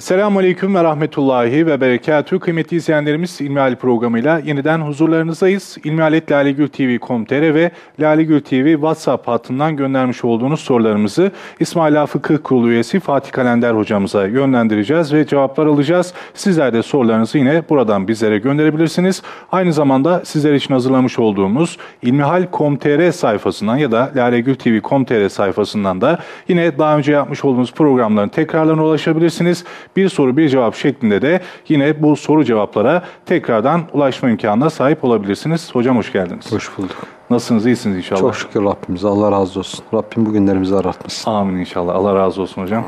Selamun Aleyküm ve Rahmetullahi ve Berekatü. Kıymetli izleyenlerimiz İlmihal programıyla yeniden huzurlarınızdayız. İlmihalet Lalegül TV.com.tr ve Lalegül TV WhatsApp hattından göndermiş olduğunuz sorularımızı İsmaila Fıkıh Kurulu üyesi Fatih Kalender hocamıza yönlendireceğiz ve cevaplar alacağız. Sizler de sorularınızı yine buradan bizlere gönderebilirsiniz. Aynı zamanda sizler için hazırlamış olduğumuz İlmihal.com.tr sayfasından ya da Lalegül TV.com.tr sayfasından da yine daha önce yapmış olduğumuz programların tekrarlarına ulaşabilirsiniz bir soru bir cevap şeklinde de yine bu soru cevaplara tekrardan ulaşma imkanına sahip olabilirsiniz. Hocam hoş geldiniz. Hoş bulduk. Nasılsınız? İyisiniz inşallah. Çok şükür Rabbimize. Allah razı olsun. Rabbim bugünlerimizi aratmasın. Amin inşallah. Allah razı olsun hocam.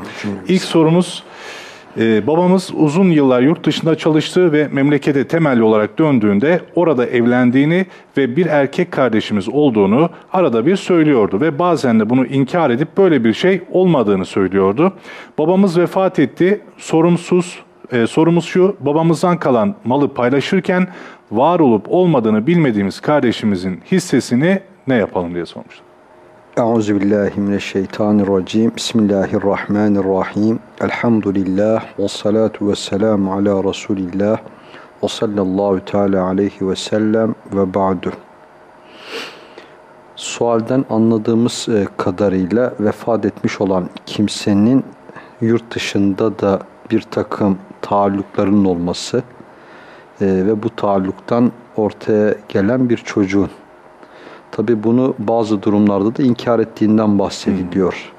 İlk sorumuz ee, babamız uzun yıllar yurt dışında çalıştı ve memlekete temelli olarak döndüğünde orada evlendiğini ve bir erkek kardeşimiz olduğunu arada bir söylüyordu ve bazen de bunu inkar edip böyle bir şey olmadığını söylüyordu. Babamız vefat etti. Sorumsuz e, sorumuz şu, babamızdan kalan malı paylaşırken var olup olmadığını bilmediğimiz kardeşimizin hissesini ne yapalım diye sormuşlar. Euzubillahimineşşeytanirracim. Bismillahirrahmanirrahim. Elhamdülillah. Ve salatu ve selamu ala Resulillah. Ve sallallahu teala aleyhi ve sellem ve ba'du. Sualden anladığımız e, kadarıyla vefat etmiş olan kimsenin yurt dışında da bir takım taallukların olması e, ve bu taalluktan ortaya gelen bir çocuğun Tabi bunu bazı durumlarda da inkar ettiğinden bahsediliyor.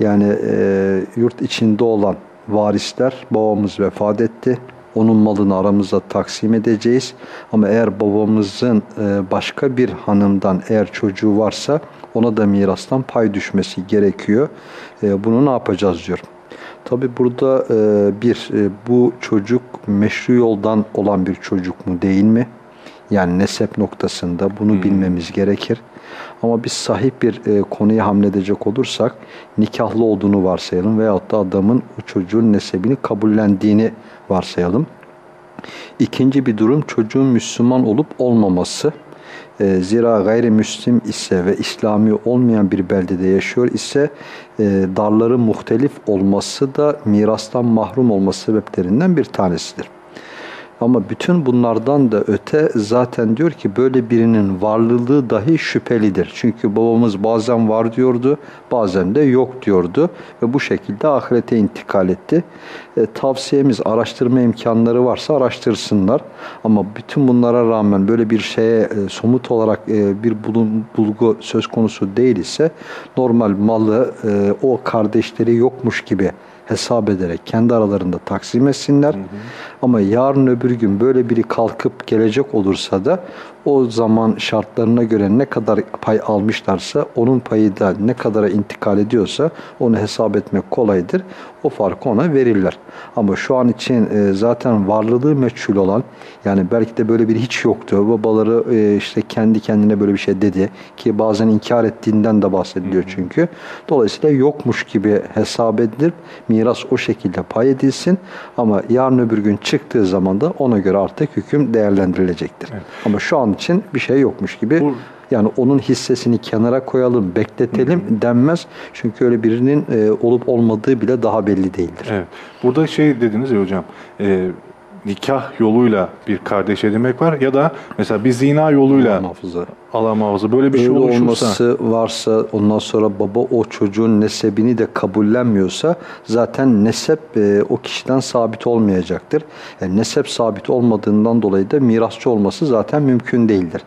Yani e, yurt içinde olan varisler babamız vefat etti. Onun malını aramızda taksim edeceğiz. Ama eğer babamızın e, başka bir hanımdan eğer çocuğu varsa ona da mirastan pay düşmesi gerekiyor. E, bunu ne yapacağız diyor. Tabi burada e, bir e, bu çocuk meşru yoldan olan bir çocuk mu değil mi? Yani nesep noktasında bunu hmm. bilmemiz gerekir. Ama biz sahih bir e, konuya hamledecek olursak nikahlı olduğunu varsayalım veyahut da adamın o çocuğun nesebini kabullendiğini varsayalım. İkinci bir durum çocuğun Müslüman olup olmaması. E, zira gayrimüslim ise ve İslami olmayan bir beldede yaşıyor ise e, darları muhtelif olması da mirastan mahrum olması sebeplerinden bir tanesidir. Ama bütün bunlardan da öte zaten diyor ki böyle birinin varlılığı dahi şüphelidir. Çünkü babamız bazen var diyordu, bazen de yok diyordu ve bu şekilde ahirete intikal etti. E, tavsiyemiz araştırma imkanları varsa araştırsınlar. Ama bütün bunlara rağmen böyle bir şeye e, somut olarak e, bir bulun, bulgu söz konusu değil ise normal malı e, o kardeşleri yokmuş gibi hesap ederek kendi aralarında taksim etsinler. Hı hı. Ama yarın öbür gün böyle biri kalkıp gelecek olursa da o zaman şartlarına göre ne kadar pay almışlarsa onun payı da ne kadara intikal ediyorsa onu hesap etmek kolaydır. O farkı ona verirler. Ama şu an için e, zaten varlığı meçhul olan yani belki de böyle bir hiç yoktu. Babaları e, işte kendi kendine böyle bir şey dedi ki bazen inkar ettiğinden de bahsediliyor çünkü. Dolayısıyla yokmuş gibi hesap edilir. Miras o şekilde pay edilsin ama yarın öbür gün çıktığı zaman da ona göre artık hüküm değerlendirilecektir. Evet. Ama şu an için bir şey yokmuş gibi. Bu, yani onun hissesini kenara koyalım, bekletelim hı. denmez. Çünkü öyle birinin e, olup olmadığı bile daha belli değildir. Evet. Burada şey dediniz ya hocam, e, nikah yoluyla bir kardeş edinmek var ya da mesela bir zina yoluyla Allah muhafaza. Allah muhafaza. Böyle bir şey Öyle şey oluşursa. olması varsa ondan sonra baba o çocuğun nesebini de kabullenmiyorsa zaten nesep e, o kişiden sabit olmayacaktır. Yani nesep sabit olmadığından dolayı da mirasçı olması zaten mümkün değildir.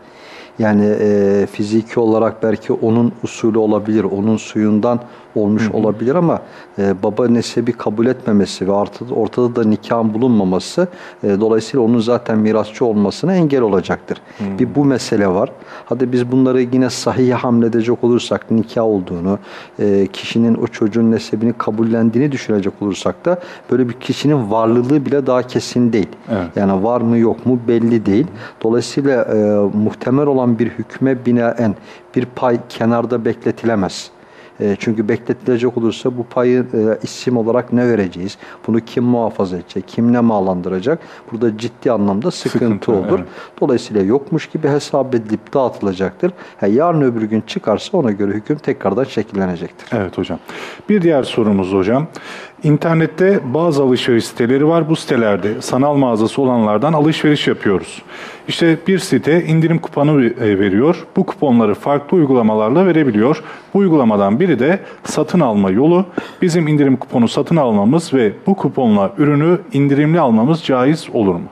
Yani e, fiziki olarak belki onun usulü olabilir, onun suyundan olmuş hı hı. olabilir ama e, baba nesebi kabul etmemesi ve ortada, ortada da nikahın bulunmaması e, dolayısıyla onun zaten mirasçı olmasına engel olacaktır. Hı. Bir bu mesele var. Hadi biz bunları yine sahih hamledecek olursak nikah olduğunu, e, kişinin o çocuğun nesebini kabullendiğini düşünecek olursak da böyle bir kişinin varlılığı bile daha kesin değil. Evet. Yani var mı yok mu belli değil. Dolayısıyla e, muhtemel olan bir hükme binaen bir pay kenarda bekletilemez. E, çünkü bekletilecek olursa bu payı e, isim olarak ne vereceğiz? Bunu kim muhafaza edecek? Kim ne mağlandıracak? Burada ciddi anlamda sıkıntı, Sıkıntı, olur. evet. Dolayısıyla yokmuş gibi hesap edilip dağıtılacaktır. Ha, yarın öbür gün çıkarsa ona göre hüküm tekrardan şekillenecektir. Evet hocam. Bir diğer sorumuz hocam. İnternette bazı alışveriş siteleri var. Bu sitelerde sanal mağazası olanlardan alışveriş yapıyoruz. İşte bir site indirim kuponu e, veriyor. Bu kuponları farklı uygulamalarla verebiliyor. Bu uygulamadan biri de satın alma yolu. Bizim indirim kuponu satın almamız ve bu kuponla ürünü indirimli almamız caiz olur mu?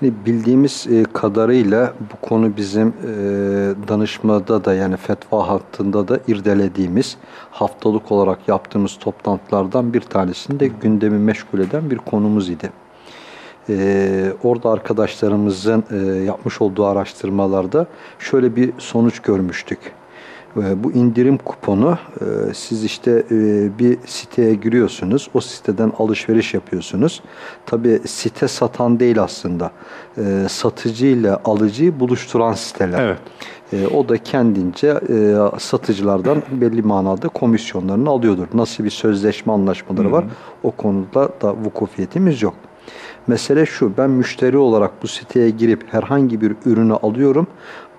Şimdi bildiğimiz e, kadarıyla bu konu bizim e, danışmada da yani fetva hattında da irdelediğimiz haftalık olarak yaptığımız toplantılardan bir tanesinde gündemi meşgul eden bir konumuz idi. E, orada arkadaşlarımızın yapmış olduğu araştırmalarda şöyle bir sonuç görmüştük. E, Bu indirim kuponu e, siz işte e, bir siteye giriyorsunuz. O siteden alışveriş yapıyorsunuz. Tabi site satan değil aslında. E, Satıcı ile alıcıyı buluşturan siteler. Evet. O da kendince satıcılardan belli manada komisyonlarını alıyordur. Nasıl bir sözleşme anlaşmaları var o konuda da vukufiyetimiz yok. Mesele şu, ben müşteri olarak bu siteye girip herhangi bir ürünü alıyorum.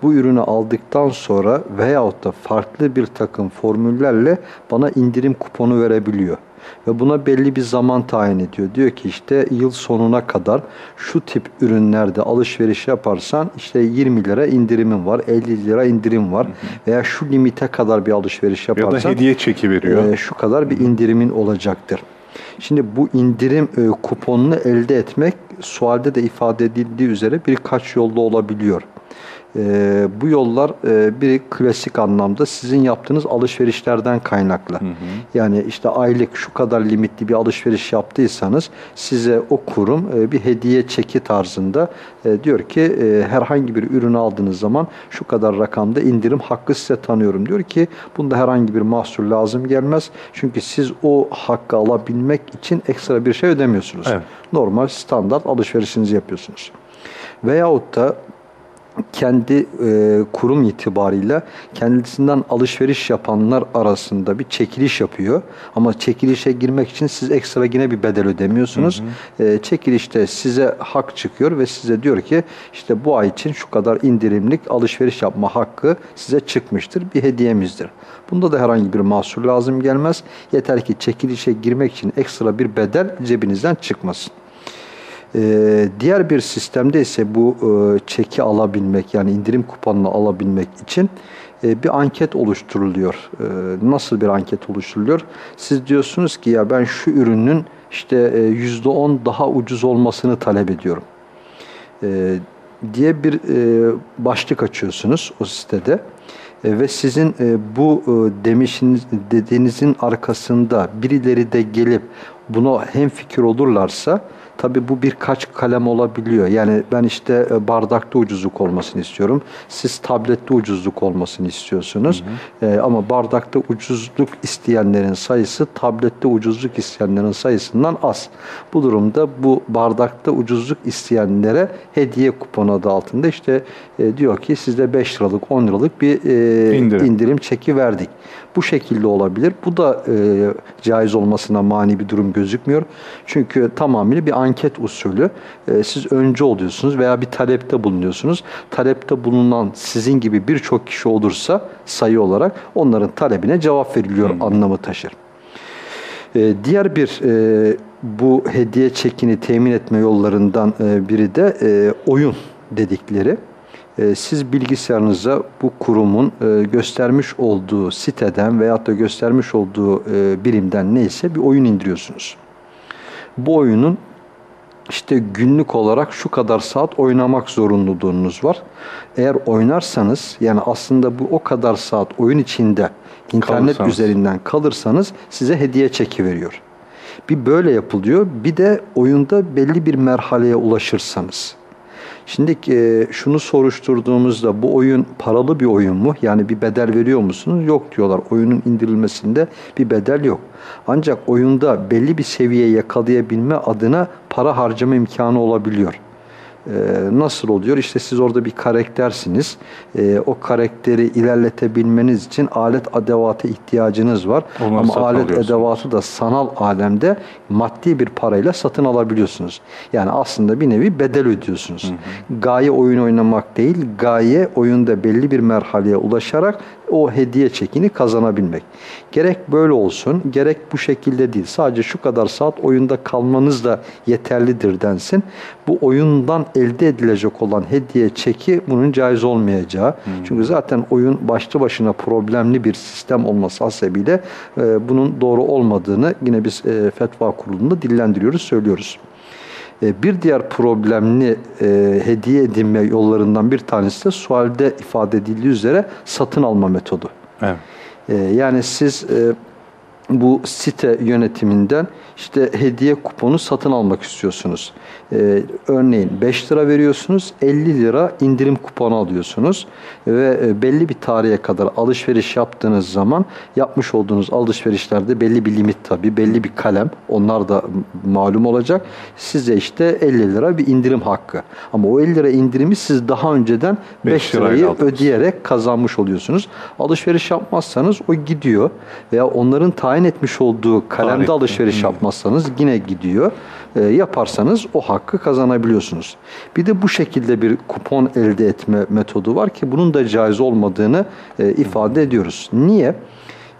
Bu ürünü aldıktan sonra veyahut da farklı bir takım formüllerle bana indirim kuponu verebiliyor. Ve buna belli bir zaman tayin ediyor. Diyor ki işte yıl sonuna kadar şu tip ürünlerde alışveriş yaparsan işte 20 lira indirimim var, 50 lira indirim var. Veya şu limite kadar bir alışveriş Ya yaparsan da hediye çeki veriyor. e, şu kadar bir indirimin olacaktır. Şimdi bu indirim e, kuponunu elde etmek sualde de ifade edildiği üzere birkaç yolda olabiliyor. E, bu yollar e, bir klasik anlamda sizin yaptığınız alışverişlerden kaynaklı. Yani işte aylık şu kadar limitli bir alışveriş yaptıysanız size o kurum e, bir hediye çeki tarzında e, diyor ki e, herhangi bir ürünü aldığınız zaman şu kadar rakamda indirim hakkı size tanıyorum diyor ki bunda herhangi bir mahsur lazım gelmez. Çünkü siz o hakkı alabilmek için ekstra bir şey ödemiyorsunuz. Evet. Normal standart alışverişinizi yapıyorsunuz. Veyahut da kendi e, kurum itibariyle kendisinden alışveriş yapanlar arasında bir çekiliş yapıyor. Ama çekilişe girmek için siz ekstra yine bir bedel ödemiyorsunuz. E, çekilişte size hak çıkıyor ve size diyor ki işte bu ay için şu kadar indirimlik alışveriş yapma hakkı size çıkmıştır. Bir hediyemizdir. Bunda da herhangi bir mahsur lazım gelmez. Yeter ki çekilişe girmek için ekstra bir bedel cebinizden çıkmasın. Ee, diğer bir sistemde ise bu e, çeki alabilmek yani indirim kuponunu alabilmek için e, bir anket oluşturuluyor. E, nasıl bir anket oluşturuluyor? Siz diyorsunuz ki ya ben şu ürünün işte e, %10 daha ucuz olmasını talep ediyorum. E, diye bir e, başlık açıyorsunuz o sitede. E, ve sizin e, bu e, demişiniz dediğinizin arkasında birileri de gelip buna hem fikir olurlarsa tabi bu birkaç kalem olabiliyor. Yani ben işte e, bardakta ucuzluk olmasını istiyorum. Siz tablette ucuzluk olmasını istiyorsunuz. E, ama bardakta ucuzluk isteyenlerin sayısı tablette ucuzluk isteyenlerin sayısından az. Bu durumda bu bardakta ucuzluk isteyenlere hediye kuponu adı altında işte e, diyor ki size 5 liralık 10 liralık bir e, İndirim. indirim çeki verdik. Bu şekilde olabilir. Bu da e, caiz olmasına mani bir durum gözükmüyor. Çünkü tamamıyla bir anket usulü. E, siz önce oluyorsunuz veya bir talepte bulunuyorsunuz. Talepte bulunan sizin gibi birçok kişi olursa sayı olarak onların talebine cevap veriliyor anlamı taşır. E, diğer bir e, bu hediye çekini temin etme yollarından e, biri de e, oyun dedikleri. E, siz bilgisayarınıza bu kurumun e, göstermiş olduğu siteden veyahut da göstermiş olduğu e, birimden neyse bir oyun indiriyorsunuz. Bu oyunun işte günlük olarak şu kadar saat oynamak zorunluluğunuz var. Eğer oynarsanız yani aslında bu o kadar saat oyun içinde internet Kalırsanız. üzerinden kalırsanız size hediye çeki veriyor. Bir böyle yapılıyor. Bir de oyunda belli bir merhaleye ulaşırsanız. Şimdi e, şunu soruşturduğumuzda bu oyun paralı bir oyun mu? Yani bir bedel veriyor musunuz? Yok diyorlar. Oyunun indirilmesinde bir bedel yok. Ancak oyunda belli bir seviyeye yakalayabilme adına para harcama imkanı olabiliyor. E, nasıl oluyor? İşte siz orada bir karaktersiniz. E, o karakteri ilerletebilmeniz için alet edevatı ihtiyacınız var. Onları Ama alet edevatı da sanal alemde maddi bir parayla satın alabiliyorsunuz. Yani aslında bir nevi bedel ödüyorsunuz. Gaye oyun oynamak değil, gaye oyunda belli bir merhaleye ulaşarak o hediye çekini kazanabilmek. Gerek böyle olsun, gerek bu şekilde değil. Sadece şu kadar saat oyunda kalmanız da yeterlidir densin. Bu oyundan elde edilecek olan hediye çeki bunun caiz olmayacağı. Çünkü zaten oyun başlı başına problemli bir sistem olması hasebiyle e, bunun doğru olmadığını yine biz e, fetva kurulunda dillendiriyoruz, söylüyoruz. E, Bir diğer problemli e, hediye edinme yollarından bir tanesi de sualde ifade edildiği üzere satın alma metodu. Evet. E, yani siz bu site yönetiminden işte hediye kuponu satın almak istiyorsunuz. E, örneğin 5 lira veriyorsunuz, 50 lira indirim kuponu alıyorsunuz ve e, belli bir tarihe kadar alışveriş yaptığınız zaman yapmış olduğunuz alışverişlerde belli bir limit tabii, belli bir kalem onlar da malum olacak. Size işte 50 lira bir indirim hakkı. Ama o 50 lira indirimi siz daha önceden Beş 5 lirayla lirayı ödeyerek kazanmış oluyorsunuz. Alışveriş yapmazsanız o gidiyor veya onların tayin etmiş olduğu kalemde Tarihte. alışveriş Hmm. yapmazsanız yine gidiyor. E, yaparsanız o hakkı kazanabiliyorsunuz. Bir de bu şekilde bir kupon elde etme metodu var ki bunun da caiz olmadığını e, ifade ediyoruz. Niye?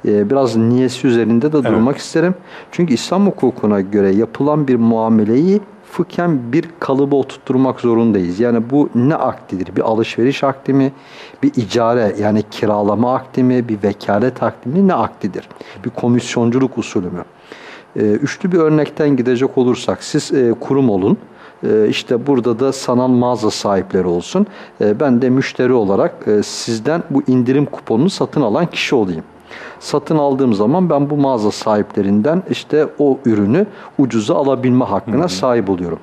E, biraz niyesi üzerinde de durmak isterim. Çünkü İslam hukukuna göre yapılan bir muameleyi fıkhen bir kalıba oturtturmak zorundayız. Yani bu ne akdidir? Bir alışveriş akdi mi? Bir icare yani kiralama akdi mi? Bir vekalet akdi mi? Ne akdidir? Bir komisyonculuk usulü mü? E, üçlü bir örnekten gidecek olursak siz e, kurum olun. E, işte burada da sanal mağaza sahipleri olsun. E, ben de müşteri olarak e, sizden bu indirim kuponunu satın alan kişi olayım. Satın aldığım zaman ben bu mağaza sahiplerinden işte o ürünü ucuza alabilme hakkına sahip oluyorum.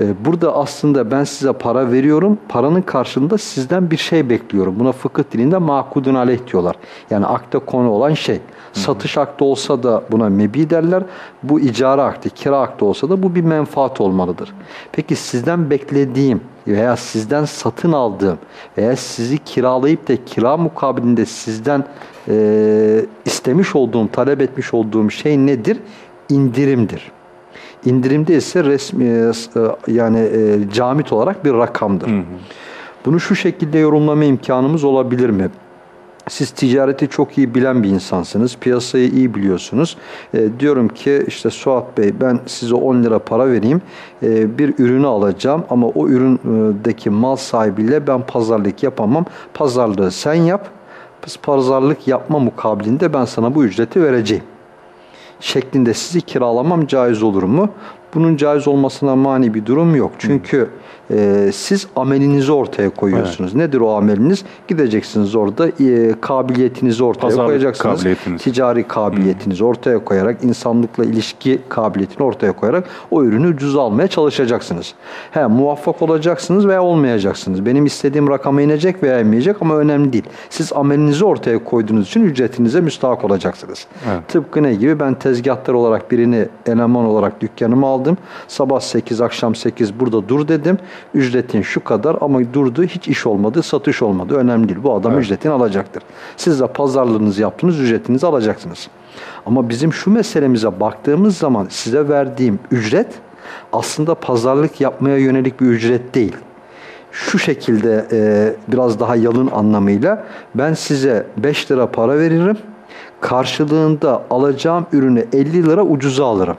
Ee, Burada aslında ben size para veriyorum. Paranın karşılığında sizden bir şey bekliyorum. Buna fıkıh dilinde makudun aleyh diyorlar. Yani akta konu olan şey. Satış akdi olsa da buna mebi derler. Bu icara akdi, kira akdi olsa da bu bir menfaat olmalıdır. Peki sizden beklediğim veya sizden satın aldığım veya sizi kiralayıp da kira mukabilinde sizden e, istemiş olduğum, talep etmiş olduğum şey nedir? İndirimdir. İndirimde ise resmi e, yani e, camit olarak bir rakamdır. Bunu şu şekilde yorumlama imkanımız olabilir mi? Siz ticareti çok iyi bilen bir insansınız. Piyasayı iyi biliyorsunuz. E, diyorum ki işte Suat Bey ben size 10 lira para vereyim. E, bir ürünü alacağım ama o üründeki mal sahibiyle ben pazarlık yapamam. Pazarlığı sen yap. Biz pazarlık yapma mukabilinde ben sana bu ücreti vereceğim şeklinde sizi kiralamam caiz olur mu? Bunun caiz olmasına mani bir durum yok. Çünkü e, siz amelinizi ortaya koyuyorsunuz. Nedir o ameliniz? Gideceksiniz orada e, kabiliyetinizi ortaya Pazarlık koyacaksınız. kabiliyetiniz. Ticari kabiliyetinizi ortaya koyarak, insanlıkla ilişki kabiliyetini ortaya koyarak o ürünü ucuza almaya çalışacaksınız. He, muvaffak olacaksınız veya olmayacaksınız. Benim istediğim rakama inecek veya inmeyecek ama önemli değil. Siz amelinizi ortaya koyduğunuz için ücretinize müstahak olacaksınız. Evet. Tıpkı ne gibi? Ben tezgahtar olarak birini eleman olarak dükkanıma aldım. Sabah 8, akşam 8 burada dur dedim. Ücretin şu kadar ama durdu. Hiç iş olmadı, satış olmadı. Önemli değil. Bu adam ücretini alacaktır. Siz de pazarlığınızı yaptınız, ücretinizi alacaksınız. Ama bizim şu meselemize baktığımız zaman size verdiğim ücret aslında pazarlık yapmaya yönelik bir ücret değil şu şekilde e, biraz daha yalın anlamıyla ben size 5 lira para veririm. Karşılığında alacağım ürünü 50 lira ucuza alırım.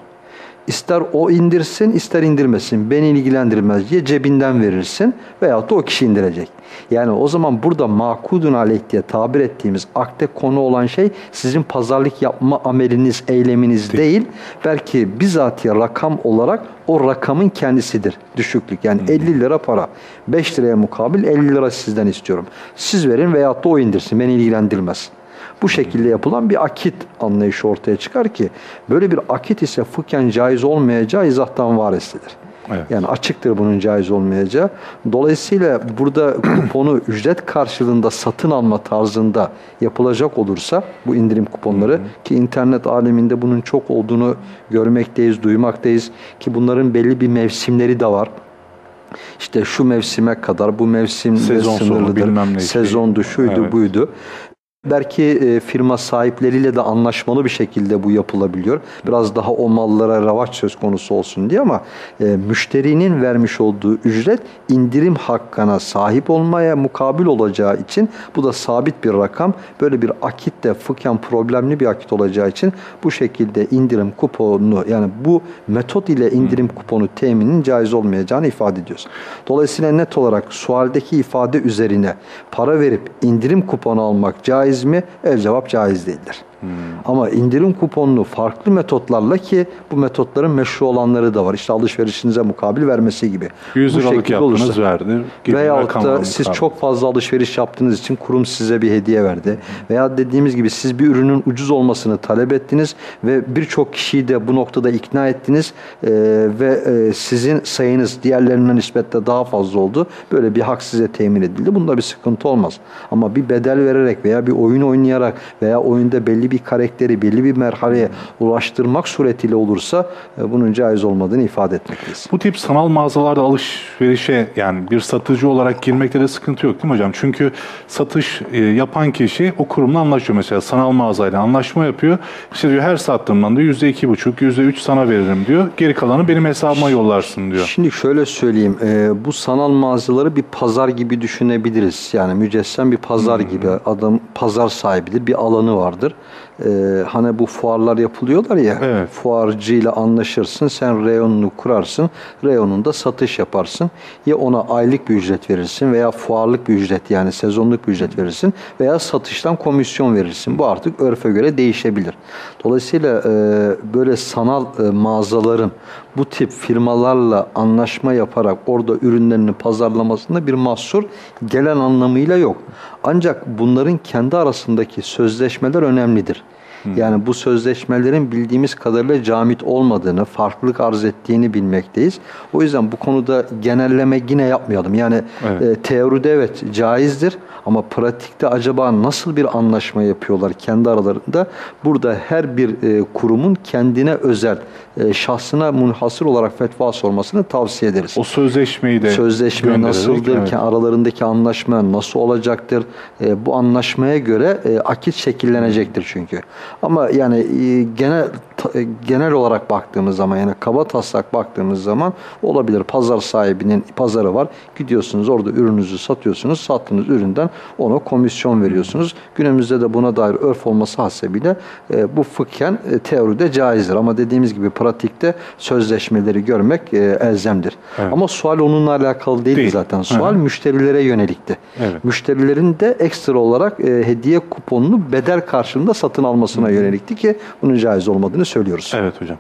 İster o indirsin ister indirmesin beni ilgilendirmez diye cebinden verirsin veyahut da o kişi indirecek. Yani o zaman burada makudun aleyh diye tabir ettiğimiz akte konu olan şey sizin pazarlık yapma ameliniz, eyleminiz değil. Belki bizatihi rakam olarak o rakamın kendisidir. Düşüklük yani 50 lira para. 5 liraya mukabil 50 lira sizden istiyorum. Siz verin veyahut da o indirsin beni ilgilendirmez. Bu şekilde yapılan bir akit anlayışı ortaya çıkar ki böyle bir akit ise fıkhen caiz olmayacağı izahtan varisidir. Evet. Yani açıktır bunun caiz olmayacağı. Dolayısıyla burada kuponu ücret karşılığında satın alma tarzında yapılacak olursa bu indirim kuponları ki internet aleminde bunun çok olduğunu görmekteyiz, duymaktayız ki bunların belli bir mevsimleri de var. işte şu mevsime kadar bu mevsim Sezon sonu, sınırlıdır. bilmem ne Sezondu, şuydu, Evet. buydu. Belki e, firma sahipleriyle de anlaşmalı bir şekilde bu yapılabiliyor. Biraz daha o mallara ravaç söz konusu olsun diye ama e, müşterinin vermiş olduğu ücret indirim hakkına sahip olmaya mukabil olacağı için bu da sabit bir rakam. Böyle bir akit de fıkhen problemli bir akit olacağı için bu şekilde indirim kuponu yani bu metot ile indirim kuponu teminin caiz olmayacağını ifade ediyoruz. Dolayısıyla net olarak sualdeki ifade üzerine para verip indirim kuponu almak caiz mi? El cevap caiz değildir. Ama indirim kuponunu farklı metotlarla ki bu metotların meşru olanları da var. İşte alışverişinize mukabil vermesi gibi. 100 bu liralık yaptınız olursa- verdi. Veyahut da siz mukabil. çok fazla alışveriş yaptığınız için kurum size bir hediye verdi. Veya dediğimiz gibi siz bir ürünün ucuz olmasını talep ettiniz ve birçok kişiyi de bu noktada ikna ettiniz Ee, ve e, sizin sayınız diğerlerine nispetle daha fazla oldu. Böyle bir hak size temin edildi. Bunda bir sıkıntı olmaz. Ama bir bedel vererek veya bir oyun oynayarak veya oyunda belli bir karakteri belli bir merhaleye ulaştırmak suretiyle olursa e, bunun caiz olmadığını ifade etmekteyiz. Bu tip sanal mağazalarda alışverişe yani bir satıcı olarak girmekte de sıkıntı yok değil mi hocam? Çünkü satış e, yapan kişi o kurumla anlaşıyor mesela sanal mağazayla anlaşma yapıyor. İşte diyor her sattığımdan da yüzde iki buçuk, yüzde üç sana veririm diyor. Geri kalanı benim hesabıma yollarsın diyor. Şimdi şöyle söyleyeyim, e, bu sanal mağazaları bir pazar gibi düşünebiliriz. Yani mücessem bir pazar gibi. Adam pazar sahibidir, bir alanı vardır. E, hani bu fuarlar yapılıyorlar ya, Evet. fuarcıyla anlaşırsın, sen reyonunu kurarsın, reyonunda satış yaparsın. Ya ona aylık bir ücret verirsin veya fuarlık bir ücret yani sezonluk bir ücret verirsin veya satıştan komisyon verirsin. Bu artık örfe göre değişebilir. Dolayısıyla e, böyle sanal e, mağazaların bu tip firmalarla anlaşma yaparak orada ürünlerini pazarlamasında bir mahsur gelen anlamıyla yok. Ancak bunların kendi arasındaki sözleşmeler önemlidir. Yani bu sözleşmelerin bildiğimiz kadarıyla camit olmadığını, farklılık arz ettiğini bilmekteyiz. O yüzden bu konuda genelleme yine yapmayalım. Yani Evet. e, teoride evet caizdir ama pratikte acaba nasıl bir anlaşma yapıyorlar kendi aralarında? Burada her bir e, kurumun kendine özel, e, şahsına munhasır olarak fetva sormasını tavsiye ederiz. O sözleşmeyi de Sözleşme nasıldır, evet. ki aralarındaki anlaşma nasıl olacaktır? E, bu anlaşmaya göre e, akit şekillenecektir çünkü. Ama yani e, genel e, genel olarak baktığımız zaman yani kaba taslak baktığımız zaman olabilir. Pazar sahibinin pazarı var. Gidiyorsunuz orada ürününüzü satıyorsunuz. Sattığınız üründen ona komisyon veriyorsunuz. Günümüzde de buna dair örf olması hasebiyle e, bu fıkhen e, teoride caizdir. Ama dediğimiz gibi pratikte sözleşmeleri görmek e, elzemdir. Evet. Ama sual onunla alakalı değil, Değil. zaten. Sual müşterilere yönelikti. Evet. Müşterilerin de ekstra olarak e, hediye kuponunu bedel karşılığında satın almasına yönelikti ki bunun caiz olmadığını söylüyoruz. Evet hocam.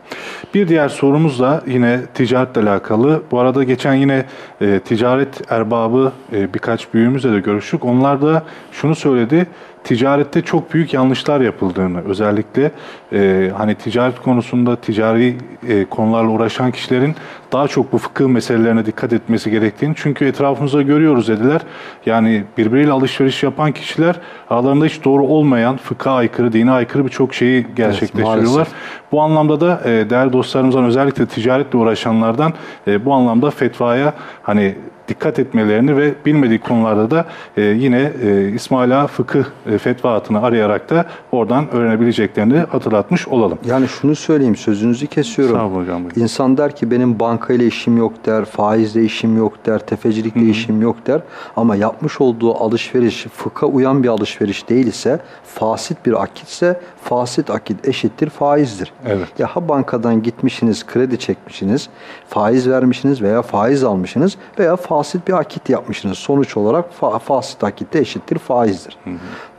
Bir diğer sorumuz da yine ticaretle alakalı. Bu arada geçen yine e, ticaret erbabı e, birkaç büyüğümüzle de görüştük. Onlar da şunu söyledi. Ticarette çok büyük yanlışlar yapıldığını özellikle e, hani ticaret konusunda ticari e, konularla uğraşan kişilerin daha çok bu fıkıh meselelerine dikkat etmesi gerektiğini çünkü etrafımızda görüyoruz dediler. Yani birbiriyle alışveriş yapan kişiler aralarında hiç doğru olmayan fıkha aykırı, dine aykırı birçok şeyi gerçekleştiriyorlar. maalesef. Bu anlamda da e, değerli dostlarımızdan özellikle ticaretle uğraşanlardan e, bu anlamda fetvaya hani dikkat etmelerini ve bilmediği konularda da e, yine e, İsmaila fıkıh e, fetva hattını arayarak da oradan öğrenebileceklerini hatırlatmış olalım. Yani şunu söyleyeyim sözünüzü kesiyorum. Sağ olun hocam. buyurun. İnsan der ki benim bankayla işim yok der, faizle işim yok der, tefecilikle işim yok der. Ama yapmış olduğu alışveriş fıkha uyan bir alışveriş değil ise, fasit bir akitse, fasit akit eşittir faizdir. Evet. Ya ha bankadan gitmişsiniz, kredi çekmişsiniz, faiz vermişsiniz veya faiz almışsınız veya fasit bir akit yapmışsınız. Sonuç olarak fa- fasit akit de eşittir faizdir.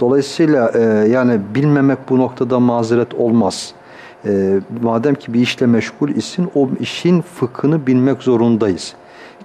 Dolayısıyla e, yani bilmemek bu noktada mazeret olmaz. E, madem ki bir işle meşgul isin, o işin fıkhını bilmek zorundayız.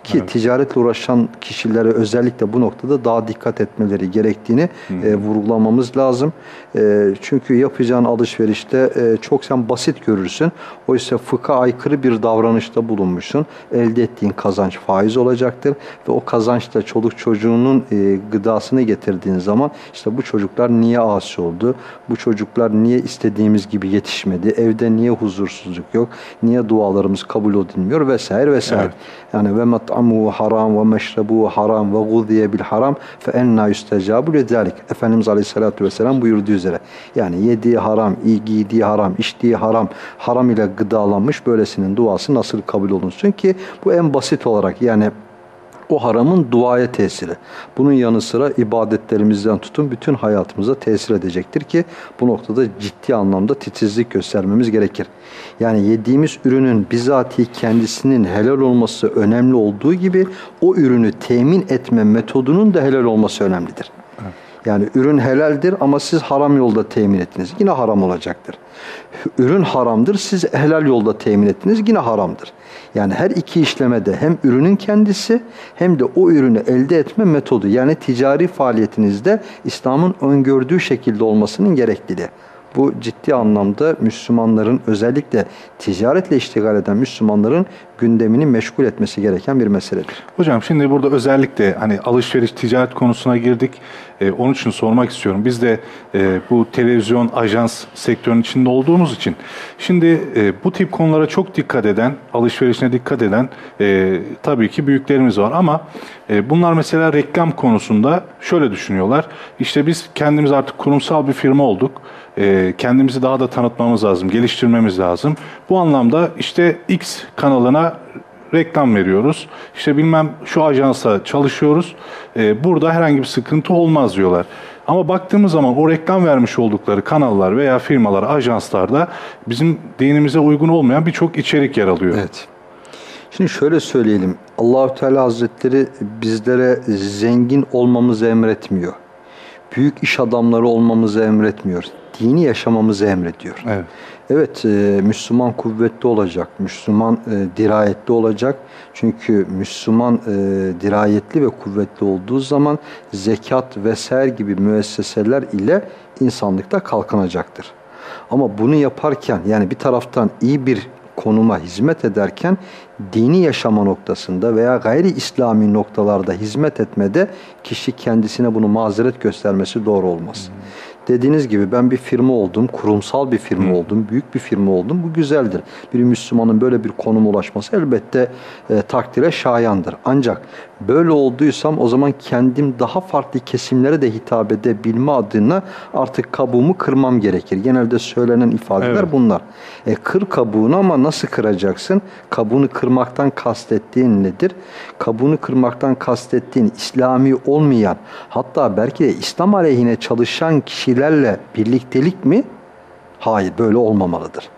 Ki ticaretle uğraşan kişilere özellikle bu noktada daha dikkat etmeleri gerektiğini e, vurgulamamız lazım. E, çünkü yapacağın alışverişte e, çok sen basit görürsün. Oysa fıkha aykırı bir davranışta bulunmuşsun. Elde ettiğin kazanç faiz olacaktır. Ve o kazançla çoluk çocuğunun e, gıdasını getirdiğin zaman işte bu çocuklar niye asi oldu? Bu çocuklar niye istediğimiz gibi yetişmedi? Evde niye huzursuzluk yok? Niye dualarımız kabul edilmiyor? Vesaire vesaire. Evet. Yani ve mat met'amuhu haram ve meşrebuhu haram ve guziye bil haram fe enna yüstecabu lezalik. Efendimiz Aleyhisselatü Vesselam buyurduğu üzere. Yani yediği haram, giydiği haram, içtiği haram, haram ile gıdalanmış böylesinin duası nasıl kabul olunsun ki bu en basit olarak yani o haramın duaya tesiri. Bunun yanı sıra ibadetlerimizden tutun bütün hayatımıza tesir edecektir ki bu noktada ciddi anlamda titizlik göstermemiz gerekir. Yani yediğimiz ürünün bizatihi kendisinin helal olması önemli olduğu gibi o ürünü temin etme metodunun da helal olması önemlidir. Yani ürün helaldir ama siz haram yolda temin ettiniz. Yine haram olacaktır. Ürün haramdır, siz helal yolda temin ettiniz. Yine haramdır. Yani her iki işlemede hem ürünün kendisi hem de o ürünü elde etme metodu yani ticari faaliyetinizde İslam'ın öngördüğü şekilde olmasının gerekliliği. Bu ciddi anlamda Müslümanların özellikle ticaretle iştigal eden Müslümanların gündemini meşgul etmesi gereken bir meseledir. Hocam şimdi burada özellikle hani alışveriş ticaret konusuna girdik. Ee, onun için sormak istiyorum. Biz de e, bu televizyon ajans sektörünün içinde olduğumuz için şimdi e, bu tip konulara çok dikkat eden, alışverişine dikkat eden e, tabii ki büyüklerimiz var ama e, bunlar mesela reklam konusunda şöyle düşünüyorlar. İşte biz kendimiz artık kurumsal bir firma olduk. E, kendimizi daha da tanıtmamız lazım, geliştirmemiz lazım. Bu anlamda işte X kanalına reklam veriyoruz. İşte bilmem şu ajansa çalışıyoruz. Ee, burada herhangi bir sıkıntı olmaz diyorlar. Ama baktığımız zaman o reklam vermiş oldukları kanallar veya firmalar, ajanslarda bizim dinimize uygun olmayan birçok içerik yer alıyor. Evet. Şimdi şöyle söyleyelim. Allahü Teala Hazretleri bizlere zengin olmamızı emretmiyor. Büyük iş adamları olmamızı emretmiyor. Dini yaşamamızı emrediyor. Evet. Evet, e, Müslüman kuvvetli olacak, Müslüman e, dirayetli olacak. Çünkü Müslüman e, dirayetli ve kuvvetli olduğu zaman zekat vesaire gibi müesseseler ile insanlıkta kalkınacaktır. Ama bunu yaparken yani bir taraftan iyi bir konuma hizmet ederken dini yaşama noktasında veya gayri İslami noktalarda hizmet etmede kişi kendisine bunu mazeret göstermesi doğru olmaz. Hmm. Dediğiniz gibi ben bir firma oldum, kurumsal bir firma Hı. oldum, büyük bir firma oldum. Bu güzeldir. Bir Müslümanın böyle bir konuma ulaşması elbette e, takdire şayandır. Ancak böyle olduysam o zaman kendim daha farklı kesimlere de hitap edebilme adına artık kabuğumu kırmam gerekir. Genelde söylenen ifadeler evet. bunlar. E, kır kabuğunu ama nasıl kıracaksın? Kabuğunu kırmaktan kastettiğin nedir? Kabuğunu kırmaktan kastettiğin İslami olmayan hatta belki de İslam aleyhine çalışan kişilerle birliktelik mi? Hayır böyle olmamalıdır.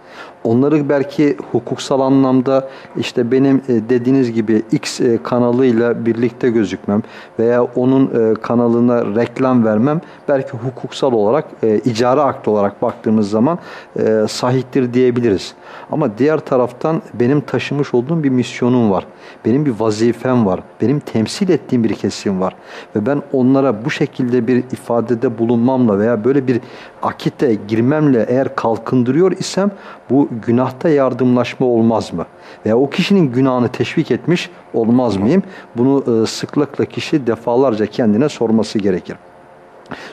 Onları belki hukuksal anlamda işte benim e, dediğiniz gibi X e, kanalıyla birlikte gözükmem veya onun e, kanalına reklam vermem belki hukuksal olarak icara akti olarak baktığımız zaman sahiptir diyebiliriz. Ama diğer taraftan benim taşımış olduğum bir misyonum var. Benim bir vazifem var. Benim temsil ettiğim bir kesim var. Ve ben onlara bu şekilde bir ifadede bulunmamla veya böyle bir akite girmemle eğer kalkındırıyor isem bu günahta yardımlaşma olmaz mı? Veya o kişinin günahını teşvik etmiş olmaz mıyım? Bunu e, sıklıkla kişi defalarca kendine sorması gerekir.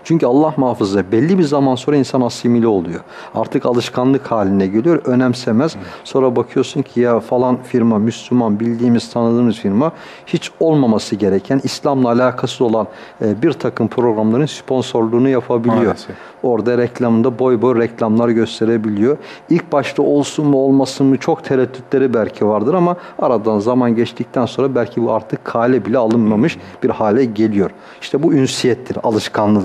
Çünkü Allah muhafaza belli bir zaman sonra insan asimile oluyor. Artık alışkanlık haline geliyor, önemsemez. Sonra bakıyorsun ki ya falan firma, Müslüman, bildiğimiz, tanıdığımız firma hiç olmaması gereken, İslam'la alakası olan e, bir takım programların sponsorluğunu yapabiliyor. Maalesef. Orada reklamında boy boy reklamlar gösterebiliyor. İlk başta olsun mu olmasın mı çok tereddütleri belki vardır ama aradan zaman geçtikten sonra belki bu artık kale bile alınmamış bir hale geliyor. İşte bu ünsiyettir,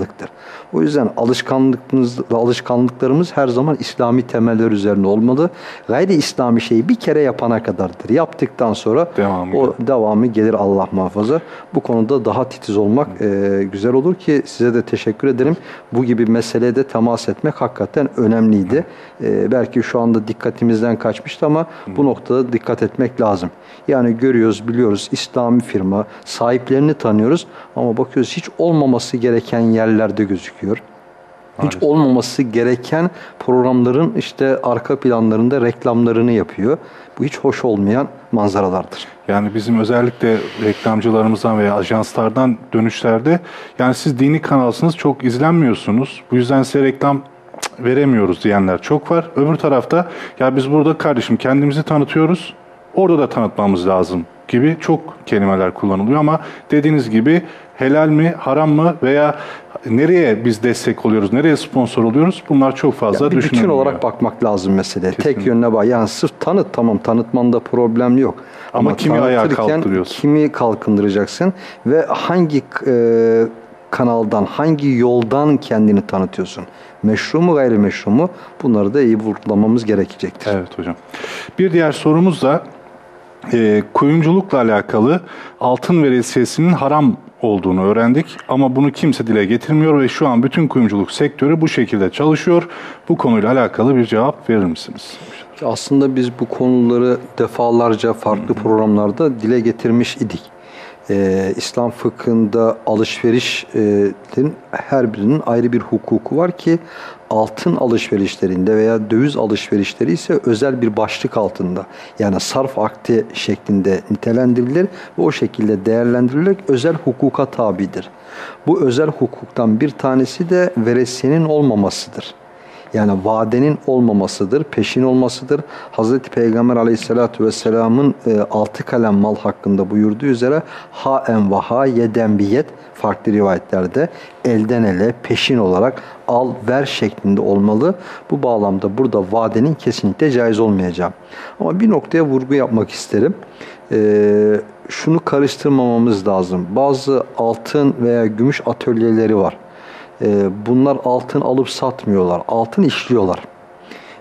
مذكر O yüzden alışkanlıklarımız, alışkanlıklarımız her zaman İslami temeller üzerine olmalı. Gayri İslami şeyi bir kere yapana kadardır. Yaptıktan sonra devamı o devamı gelir Allah muhafaza. Bu konuda daha titiz olmak e, güzel olur ki size de teşekkür ederim. Bu gibi meselede temas etmek hakikaten önemliydi. E, belki şu anda dikkatimizden kaçmıştı ama bu noktada dikkat etmek lazım. Yani görüyoruz, biliyoruz İslami firma, sahiplerini tanıyoruz ama bakıyoruz hiç olmaması gereken yerlerde gözüküyor. Hiç olmaması gereken programların işte arka planlarında reklamlarını yapıyor. Bu hiç hoş olmayan manzaralardır. Yani bizim özellikle reklamcılarımızdan veya ajanslardan dönüşlerde yani siz dini kanalsınız çok izlenmiyorsunuz. Bu yüzden size reklam veremiyoruz diyenler çok var. Öbür tarafta ya biz burada kardeşim kendimizi tanıtıyoruz. Orada da tanıtmamız lazım gibi çok kelimeler kullanılıyor ama dediğiniz gibi helal mi, haram mı veya nereye biz destek oluyoruz, nereye sponsor oluyoruz bunlar çok fazla Ya bir bütün düşünülmüyor. olarak bakmak lazım meseleye. Kesinlikle. Tek yönüne bak. Yani sırf tanıt tamam tanıtmanda problem yok. Ama kimi ayağa tanıtırken kalktırıyorsun? Kimi kalkındıracaksın ve hangi e, kanaldan, hangi yoldan kendini tanıtıyorsun? Meşru mu gayrimeşru mu? Bunları da iyi vurgulamamız gerekecektir. Evet hocam. Bir diğer sorumuz da e, kuyumculukla alakalı altın verisiyesinin haram olduğunu öğrendik ama bunu kimse dile getirmiyor ve şu an bütün kuyumculuk sektörü bu şekilde çalışıyor. Bu konuyla alakalı bir cevap verir misiniz? Aslında biz bu konuları defalarca farklı programlarda dile getirmiş idik. Ee, İslam fıkhında alışverişin her birinin ayrı bir hukuku var ki altın alışverişlerinde veya döviz alışverişleri ise özel bir başlık altında yani sarf akti şeklinde nitelendirilir ve o şekilde değerlendirilerek özel hukuka tabidir. Bu özel hukuktan bir tanesi de veresiyenin olmamasıdır. Yani vadenin olmamasıdır, peşin olmasıdır. Hazreti Peygamber aleyhissalatü vesselamın e, altı kalem mal hakkında buyurduğu üzere ha en ve ha yeden biyet farklı rivayetlerde elden ele peşin olarak al ver şeklinde olmalı. Bu bağlamda burada vadenin kesinlikle caiz olmayacağı. Ama bir noktaya vurgu yapmak isterim. Ee, şunu karıştırmamamız lazım. Bazı altın veya gümüş atölyeleri var. Ee, bunlar altın alıp satmıyorlar. Altın işliyorlar.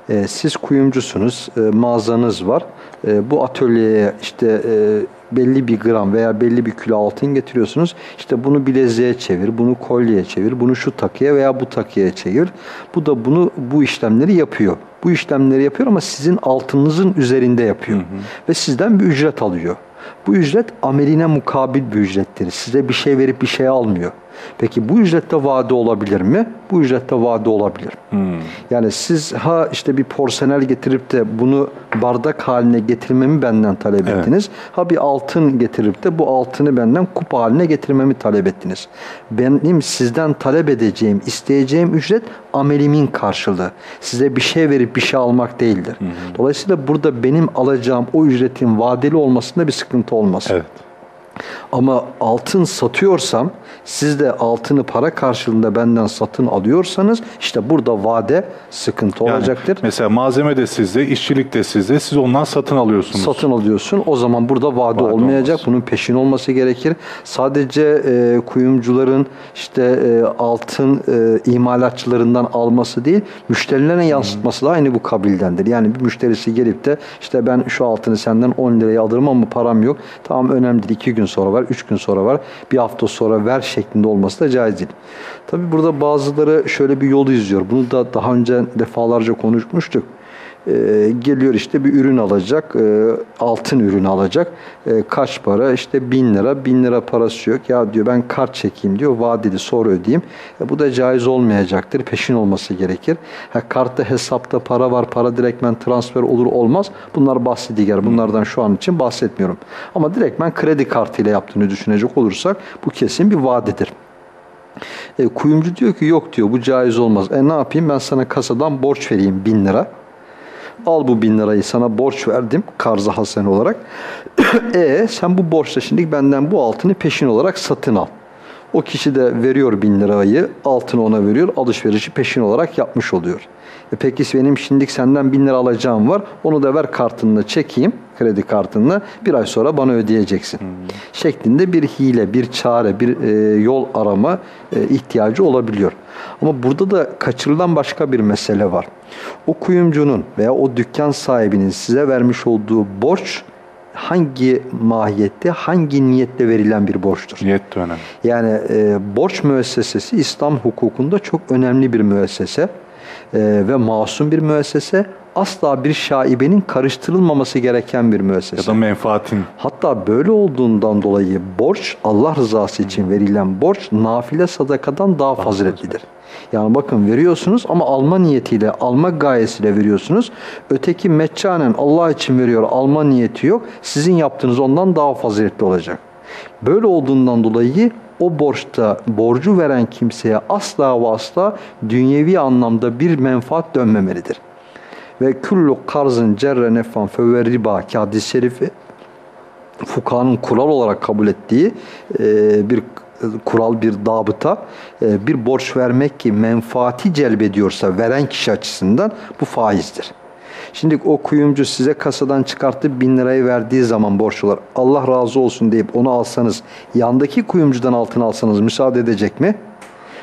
Ee, siz kuyumcusunuz, e, mağazanız var. E, bu atölyeye işte e, belli bir gram veya belli bir kilo altın getiriyorsunuz. İşte bunu bileziğe çevir, bunu kolyeye çevir, bunu şu takıya veya bu takıya çevir. Bu da bunu bu işlemleri yapıyor. Bu işlemleri yapıyor ama sizin altınınızın üzerinde yapıyor. Ve sizden bir ücret alıyor. Bu ücret ameline mukabil bir ücrettir. Size bir şey verip bir şey almıyor. Peki bu ücrette vade olabilir mi? Bu ücrette vade olabilir. Yani siz ha işte bir porselen getirip de bunu bardak haline getirmemi benden talep Evet. ettiniz. Ha bir altın getirip de bu altını benden kupa haline getirmemi talep ettiniz. Benim sizden talep edeceğim, isteyeceğim ücret amelimin karşılığı. Size bir şey verip bir şey almak değildir. Dolayısıyla burada benim alacağım o ücretin vadeli olmasında bir sıkıntı olmaz. Evet. Ama altın satıyorsam, siz de altını para karşılığında benden satın alıyorsanız işte burada vade sıkıntı Yani olacaktır. mesela malzeme de sizde, işçilik de sizde. Siz ondan satın alıyorsunuz. Satın alıyorsun. O zaman burada vade, Vade olmayacak. olmaz. Bunun peşin olması gerekir. Sadece e, kuyumcuların işte e, altın e, imalatçılarından alması değil, müşterilerine yansıtması da aynı bu kabildendir. Yani bir müşterisi gelip de işte ben şu altını senden 10 liraya alırım ama param yok. Tamam önemli değil. 2 gün sonra var, 3 gün sonra var. Bir hafta sonra ver şeklinde olması da caiz değil. Tabi burada bazıları şöyle bir yol izliyor. Bunu da daha önce defalarca konuşmuştuk. Ee, geliyor işte bir ürün alacak, e, altın ürünü alacak. E, kaç para? İşte bin lira. Bin lira parası yok. Ya diyor ben kart çekeyim diyor. Vadeli sonra ödeyeyim. E, bu da caiz olmayacaktır. Peşin olması gerekir. Ha, kartta hesapta para var. Para direktmen transfer olur olmaz. Bunlar bahsi. Bunlardan şu an için bahsetmiyorum. Ama direktmen kredi kartıyla yaptığını düşünecek olursak bu kesin bir vadedir. E, kuyumcu diyor ki yok diyor bu caiz olmaz. E ne yapayım ben sana kasadan borç vereyim bin lira. Al bu bin lirayı sana borç verdim karzı hasen olarak. e sen bu borçla şimdi benden bu altını peşin olarak satın al. O kişi de veriyor bin lirayı, altını ona veriyor, alışverişi peşin olarak yapmış oluyor. E peki benim şimdi senden bin lira alacağım var, onu da ver kartınla çekeyim, kredi kartınla, bir ay sonra bana ödeyeceksin. Şeklinde bir hile, bir çare, bir e, yol arama e, ihtiyacı olabiliyor. Ama burada da kaçırılan başka bir mesele var. O kuyumcunun veya o dükkan sahibinin size vermiş olduğu borç hangi mahiyette, hangi niyetle verilen bir borçtur? Niyet de önemli. Yani e, borç müessesesi İslam hukukunda çok önemli bir müessese ve masum bir müessese. Asla bir şaibenin karıştırılmaması gereken bir Ya müessese. da menfaatin. Hatta böyle olduğundan dolayı borç Allah rızası için verilen borç nafile sadakadan daha faziletlidir. Yani bakın veriyorsunuz ama alma niyetiyle, alma gayesiyle veriyorsunuz. Öteki meccanen Allah için veriyor, alma niyeti yok. Sizin yaptığınız ondan daha faziletli olacak. Böyle olduğundan dolayı o borçta borcu veren kimseye asla ve asla dünyevi anlamda bir menfaat dönmemelidir. Ve kullu karzın cerre nefan fevve riba ki hadis-i şerifi fukahanın kural olarak kabul ettiği e, bir kural, bir dabıta e, bir borç vermek ki menfaati celbediyorsa veren kişi açısından bu faizdir. Şimdi o kuyumcu size kasadan çıkartıp bin lirayı verdiği zaman borç olarak Allah razı olsun deyip onu alsanız yandaki kuyumcudan altın alsanız müsaade edecek mi?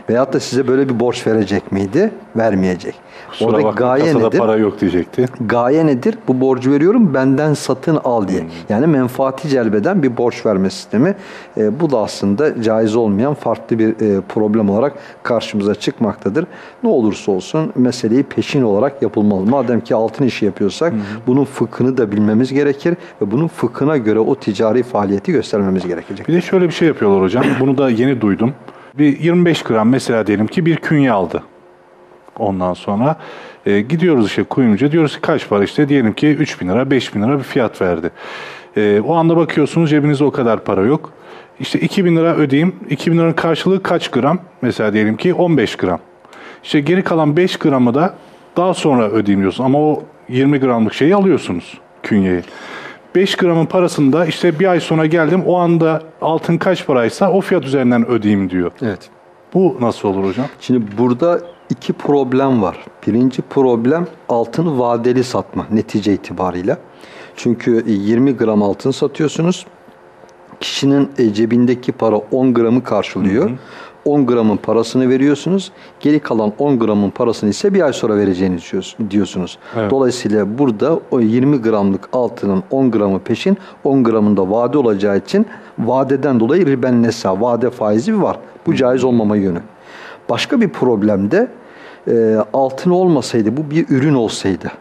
Veyahut da size böyle bir borç verecek miydi? Vermeyecek. Kusura Oradaki bakma, gaye nedir? para yok diyecekti. Gaye nedir? Bu borcu veriyorum benden satın al diye. Yani menfaati celbeden bir borç verme sistemi. E, bu da aslında caiz olmayan farklı bir e, problem olarak karşımıza çıkmaktadır. Ne olursa olsun meseleyi peşin olarak yapılmalı. Madem ki altın işi yapıyorsak bunun fıkhını da bilmemiz gerekir ve bunun fıkhına göre o ticari faaliyeti göstermemiz gerekecek. Bir de şöyle bir şey yapıyorlar hocam. Bunu da yeni duydum. Bir 25 gram mesela diyelim ki bir künye aldı. Ondan sonra e, gidiyoruz işte kuyumcuya diyoruz ki kaç para işte diyelim ki 3 bin lira 5 bin lira bir fiyat verdi. E, o anda bakıyorsunuz cebinizde o kadar para yok. İşte 2 bin lira ödeyeyim. 2 bin liranın karşılığı kaç gram? Mesela diyelim ki 15 gram. İşte geri kalan 5 gramı da daha sonra ödeyeyim diyorsun. Ama o 20 gramlık şeyi alıyorsunuz künyeyi. 5 gramın parasını da işte bir ay sonra geldim o anda altın kaç paraysa o fiyat üzerinden ödeyeyim diyor. Evet. Bu nasıl olur hocam? Şimdi burada iki problem var. Birinci problem altını vadeli satma netice itibariyle. Çünkü 20 gram altın satıyorsunuz. Kişinin e, cebindeki para 10 gramı karşılıyor. 10 gramın parasını veriyorsunuz. Geri kalan 10 gramın parasını ise bir ay sonra vereceğini diyorsunuz. Evet. Dolayısıyla burada o 20 gramlık altının 10 gramı peşin, 10 gramında vade olacağı için vadeden dolayı riben nesa, vade faizi var. Bu caiz olmama yönü. Başka bir problem de e, altın olmasaydı, bu bir ürün olsaydı.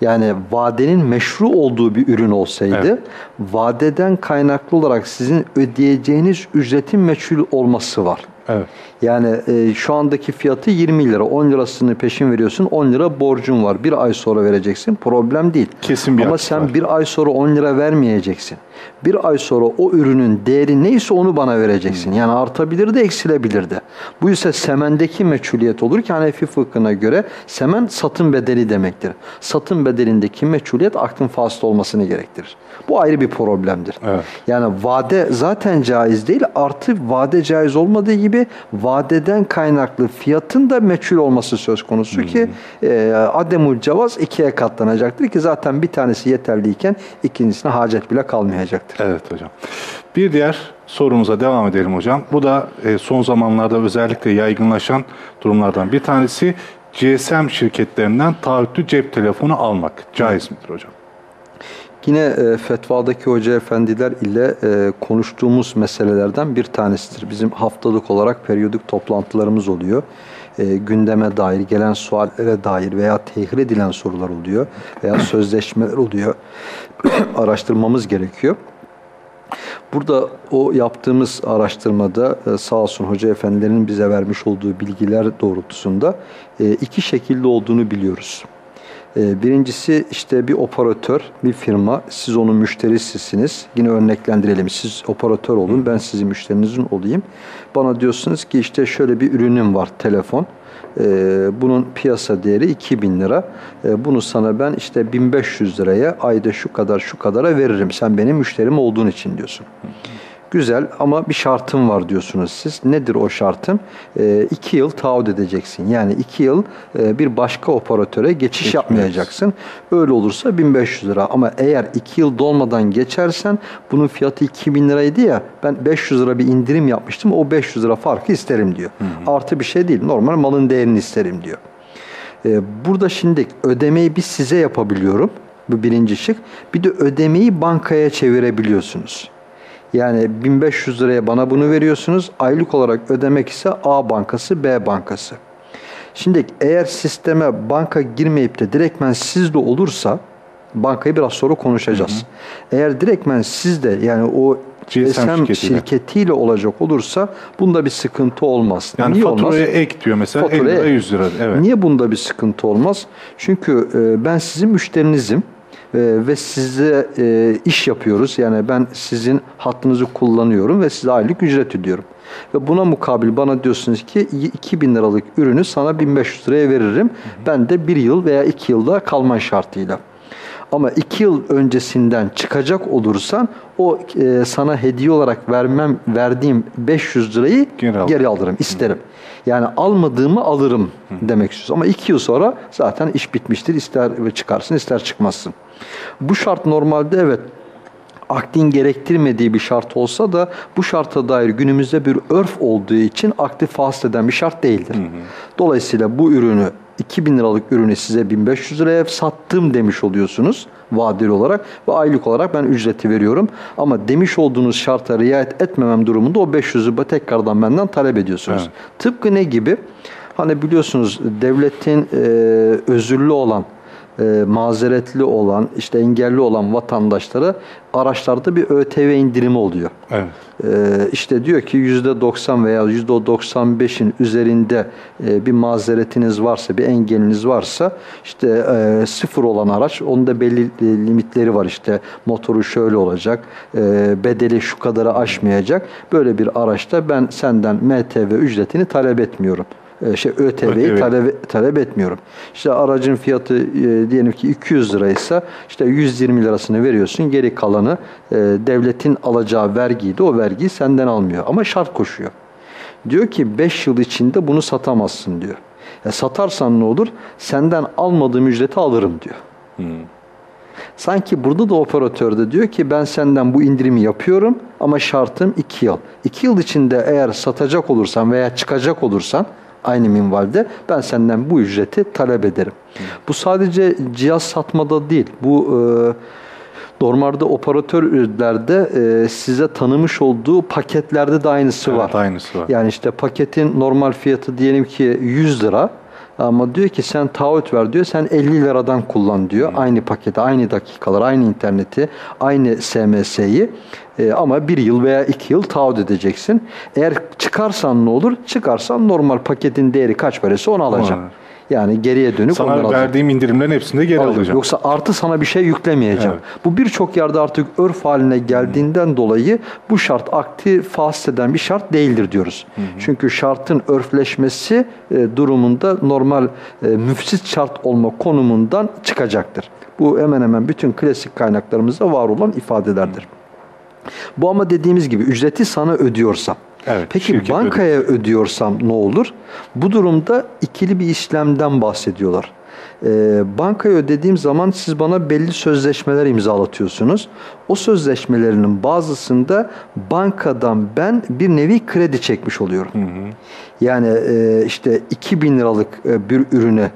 Yani vadenin meşru olduğu bir ürün olsaydı, Evet. vadeden kaynaklı olarak sizin ödeyeceğiniz ücretin meçhul olması var. Evet. Yani e, şu andaki fiyatı 20 lira. 10 lirasını peşin veriyorsun. 10 lira borcun var. Bir ay sonra vereceksin. Problem değil. Kesin bir Ama sen var. bir ay sonra 10 lira vermeyeceksin. Bir ay sonra o ürünün değeri neyse onu bana vereceksin. Yani artabilir de eksilebilir de. Bu ise semendeki meçhuliyet olur ki Hanefi fıkhına göre semen satın bedeli demektir. Satın bedelindeki meçhuliyet aklın fasıl olmasını gerektirir. Bu ayrı bir problemdir. Evet. Yani vade zaten caiz değil artı vade caiz olmadığı gibi vadeden kaynaklı fiyatın da meçhul olması söz konusu ki e, ademul cevaz ikiye katlanacaktır ki zaten bir tanesi yeterliyken ikincisine hacet bile kalmayacaktır. Evet hocam. Bir diğer sorumuza devam edelim hocam. Bu da e, son zamanlarda özellikle yaygınlaşan durumlardan bir tanesi GSM şirketlerinden taahhütlü cep telefonu almak. Caiz midir hocam? Yine e, fetvadaki hoca efendiler ile e, konuştuğumuz meselelerden bir tanesidir. Bizim haftalık olarak periyodik toplantılarımız oluyor. E, gündeme dair, gelen suallere dair veya tehir edilen sorular oluyor veya sözleşmeler oluyor. Araştırmamız gerekiyor. Burada o yaptığımız araştırmada e, sağ olsun hoca efendilerin bize vermiş olduğu bilgiler doğrultusunda e, iki şekilde olduğunu biliyoruz. E, Birincisi işte bir operatör, bir firma, siz onun müşterisisiniz. Yine örneklendirelim, siz operatör olun, ben sizin müşterinizin olayım. Bana diyorsunuz ki işte şöyle bir ürünüm var, telefon. E, Bunun piyasa değeri 2000 lira. E, Bunu sana ben işte 1500 liraya ayda şu kadar şu kadara veririm. Sen benim müşterim olduğun için diyorsun. Güzel ama bir şartım var diyorsunuz siz. Nedir o şartım? E, iki yıl taahhüt edeceksin. Yani iki yıl e, bir başka operatöre geçiş Geçmeyeceksin. yapmayacaksın. Öyle olursa 1500 lira. Ama eğer iki yıl dolmadan geçersen bunun fiyatı 2000 liraydı ya ben 500 lira bir indirim yapmıştım. O 500 lira farkı isterim diyor. Artı bir şey değil. Normal malın değerini isterim diyor. Ee, burada şimdi ödemeyi bir size yapabiliyorum. Bu birinci şık. Bir de ödemeyi bankaya çevirebiliyorsunuz. Yani 1500 liraya bana bunu veriyorsunuz. Aylık olarak ödemek ise A bankası, B bankası. Şimdi eğer sisteme banka girmeyip de direktmen sizde olursa bankayı biraz sonra konuşacağız. Eğer direktmen sizde yani o GSM şirketiyle. şirketiyle olacak olursa bunda bir sıkıntı olmaz. Yani Niye olmaz? faturaya ek diyor mesela 50 Faturaya lira ek. 100 lira. Evet. Niye bunda bir sıkıntı olmaz? Çünkü e, ben sizin müşterinizim ve size e, iş yapıyoruz. Yani ben sizin hattınızı kullanıyorum ve size aylık ücret ödüyorum. Ve buna mukabil bana diyorsunuz ki 2000 liralık ürünü sana 1500 liraya veririm. Ben de bir yıl veya iki yılda kalman şartıyla. Ama iki yıl öncesinden çıkacak olursan o e, sana hediye olarak vermem verdiğim 500 lirayı Geri al. geri alırım, isterim. Yani almadığımı alırım demek istiyorsun. Ama iki yıl sonra zaten iş bitmiştir. İster çıkarsın ister çıkmazsın. Bu şart normalde evet akdin gerektirmediği bir şart olsa da bu şarta dair günümüzde bir örf olduğu için akdi fasıl eden bir şart değildir. Dolayısıyla bu ürünü 2000 liralık ürünü size 1500 liraya sattım demiş oluyorsunuz vadeli olarak ve aylık olarak ben ücreti veriyorum. Ama demiş olduğunuz şarta riayet etmemem durumunda o 500'ü tekrardan benden talep ediyorsunuz. Evet. Tıpkı ne gibi? Hani biliyorsunuz devletin e, özürlü olan e, mazeretli olan, işte engelli olan vatandaşlara araçlarda bir ÖTV indirimi oluyor. Evet. E, işte diyor ki %90 veya %95'in üzerinde e, bir mazeretiniz varsa, bir engeliniz varsa işte e, sıfır olan araç, onun da belli e, limitleri var işte motoru şöyle olacak, e, bedeli şu kadarı aşmayacak. Böyle bir araçta ben senden MTV ücretini talep etmiyorum. E, şey ÖTV'yi ÖTV. talep, talep etmiyorum. İşte aracın fiyatı e, diyelim ki 200 liraysa işte 120 lirasını veriyorsun. Geri kalanı e, devletin alacağı vergiyi de o vergiyi senden almıyor. Ama şart koşuyor. Diyor ki 5 yıl içinde bunu satamazsın diyor. Ya satarsan ne olur? Senden almadığım ücreti alırım diyor. Sanki burada da operatör de diyor ki ben senden bu indirimi yapıyorum ama şartım 2 yıl. 2 yıl içinde eğer satacak olursan veya çıkacak olursan aynı minvalde ben senden bu ücreti talep ederim. Bu sadece cihaz satmada değil. Bu e, normalde operatörlerde e, size tanımış olduğu paketlerde de aynısı Evet, var. aynısı var. Yani işte paketin normal fiyatı diyelim ki 100 lira. Ama diyor ki sen taahhüt ver diyor. Sen 50 liradan kullan diyor. Aynı paketi, aynı dakikalar, aynı interneti, aynı SMS'yi. Ee, ama bir yıl veya iki yıl taahhüt edeceksin. Eğer çıkarsan ne olur? Çıkarsan normal paketin değeri kaç parası onu alacağım. alır. Yani geriye dönüp onları Sana alacağım. verdiğim indirimlerin hepsini de geri Alacağım. alacağım. Yoksa artı sana bir şey yüklemeyeceğim. Evet. Bu birçok yerde artık örf haline geldiğinden dolayı bu şart akti fasıl eden bir şart değildir diyoruz. Çünkü şartın örfleşmesi e, durumunda normal e, müfsit şart olma konumundan çıkacaktır. Bu hemen hemen bütün klasik kaynaklarımızda var olan ifadelerdir. Bu ama dediğimiz gibi ücreti sana ödüyorsam. Evet, Peki bankaya ödüyorsam ne olur? Bu durumda ikili bir işlemden bahsediyorlar. Ee, bankaya ödediğim zaman siz bana belli sözleşmeler imzalatıyorsunuz. O sözleşmelerinin bazısında bankadan ben bir nevi kredi çekmiş oluyorum. Yani e, işte 2000 liralık e, bir ürüne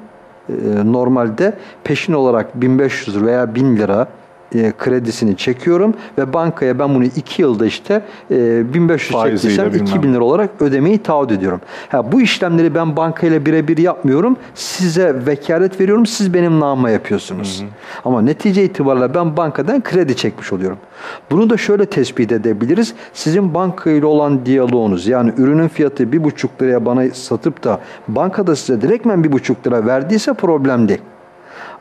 e, normalde peşin olarak 1500 lira veya 1000 lira e, kredisini çekiyorum ve bankaya ben bunu 2 yılda işte e, 1500 Faiziyle çektiysem bilmem 2000 lira olarak ödemeyi taahhüt ediyorum. Ha, bu işlemleri ben bankayla birebir yapmıyorum. Size vekalet veriyorum. Siz benim namıma yapıyorsunuz. Ama netice itibariyle ben bankadan kredi çekmiş oluyorum. Bunu da şöyle tespit edebiliriz. Sizin bankayla olan diyaloğunuz yani ürünün fiyatı 1,5 liraya bana satıp da bankada size direktmen 1,5 lira verdiyse problem değil.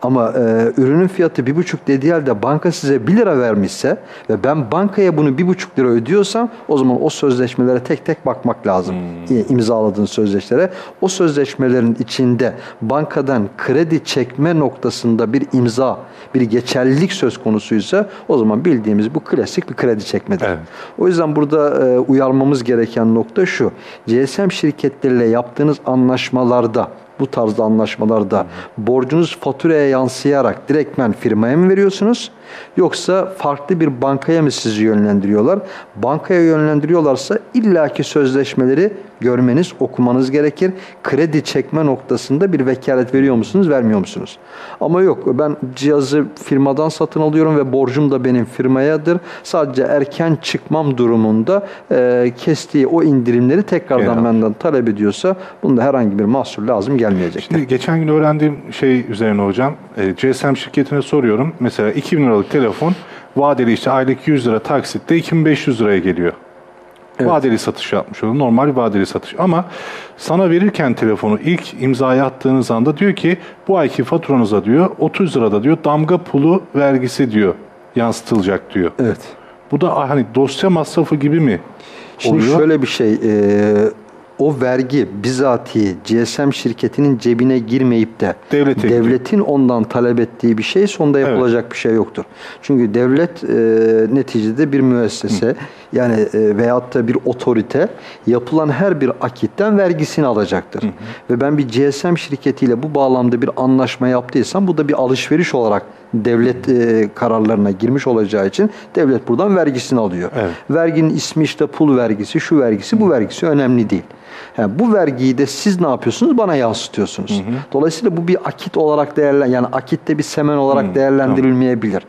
Ama e, ürünün fiyatı bir buçuk dediği halde banka size 1 lira vermişse ve ben bankaya bunu bir buçuk lira ödüyorsam o zaman o sözleşmelere tek tek bakmak lazım. E, imzaladığın sözleşmelere. O sözleşmelerin içinde bankadan kredi çekme noktasında bir imza, bir geçerlilik söz konusuysa o zaman bildiğimiz bu klasik bir kredi çekmedir. Evet. O yüzden burada e, uyarmamız gereken nokta şu. GSM şirketleriyle yaptığınız anlaşmalarda bu tarzda anlaşmalarda borcunuz faturaya yansıyarak direktmen firmaya mı veriyorsunuz? Yoksa farklı bir bankaya mı sizi yönlendiriyorlar? Bankaya yönlendiriyorlarsa illaki sözleşmeleri görmeniz, okumanız gerekir. Kredi çekme noktasında bir vekalet veriyor musunuz, vermiyor musunuz? Ama yok ben cihazı firmadan satın alıyorum ve borcum da benim firmayadır. Sadece erken çıkmam durumunda e, kestiği o indirimleri tekrardan Geri al. benden talep ediyorsa bunda herhangi bir mahsur lazım gelmeyecektir. Şimdi geçen gün öğrendiğim şey üzerine hocam, e, GSM şirketine soruyorum. Mesela 2000 liralık telefon vadeli işte aylık 100 lira taksitte 2500 liraya geliyor. Vadeli satış yapmış oluyor. Normal vadeli satış. Ama sana verirken telefonu ilk imzaya attığınız anda diyor ki bu ayki faturanıza diyor 30 lirada diyor damga pulu vergisi diyor yansıtılacak diyor. Evet. Bu da hani dosya masrafı gibi mi Şimdi oluyor? şöyle bir şey, e, o vergi bizatihi GSM şirketinin cebine girmeyip de Devlete devletin ondan talep ettiği bir şey sonunda yapılacak bir şey yoktur. Çünkü devlet e, neticede bir müessese yani e, veyahut da bir otorite yapılan her bir akitten vergisini alacaktır. Ve ben bir GSM şirketiyle bu bağlamda bir anlaşma yaptıysam bu da bir alışveriş olarak devlet e, kararlarına girmiş olacağı için devlet buradan vergisini alıyor. Evet. Verginin ismi işte pul vergisi, şu vergisi, bu vergisi önemli değil. Yani bu vergiyi de siz ne yapıyorsunuz? Bana yansıtıyorsunuz. Dolayısıyla bu bir akit olarak değerlen yani akitte bir semen olarak değerlendirilmeyebilir.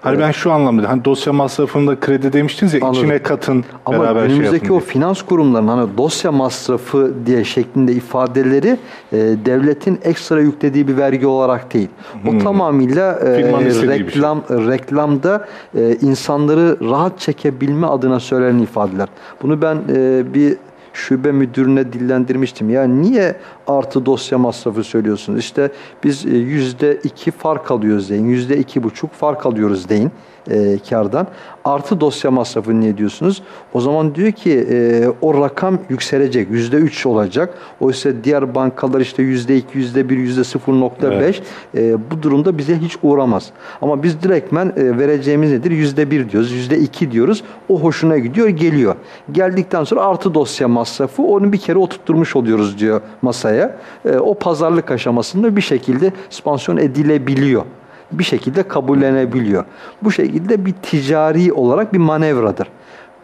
Hani ben şu anlamda hani dosya masrafında kredi demiştiniz ya Anladım. içine katın Ama beraber şey önümüzdeki yapın o diye. finans kurumlarının hani dosya masrafı diye şeklinde ifadeleri e, devletin ekstra yüklediği bir vergi olarak değil. O tamamıyla e, şey. reklam reklamda e, insanları rahat çekebilme adına söylenen ifadeler. Bunu ben e, bir şube müdürüne dillendirmiştim. Ya niye artı dosya masrafı söylüyorsunuz? İşte biz e, yüzde iki fark alıyoruz deyin. Yüzde iki buçuk fark alıyoruz deyin e, kardan. Artı dosya masrafı niye diyorsunuz? O zaman diyor ki e, o rakam yükselecek. Yüzde üç olacak. Oysa diğer bankalar işte yüzde iki, yüzde bir, yüzde sıfır nokta beş. E, bu durumda bize hiç uğramaz. Ama biz direktmen e, vereceğimiz nedir? Yüzde bir diyoruz, yüzde iki diyoruz. O hoşuna gidiyor, geliyor. Geldikten sonra artı dosya masrafı onu bir kere oturtturmuş oluyoruz diyor masaya. E, o pazarlık aşamasında bir şekilde spansiyon edilebiliyor bir şekilde kabullenebiliyor. Bu şekilde bir ticari olarak bir manevradır.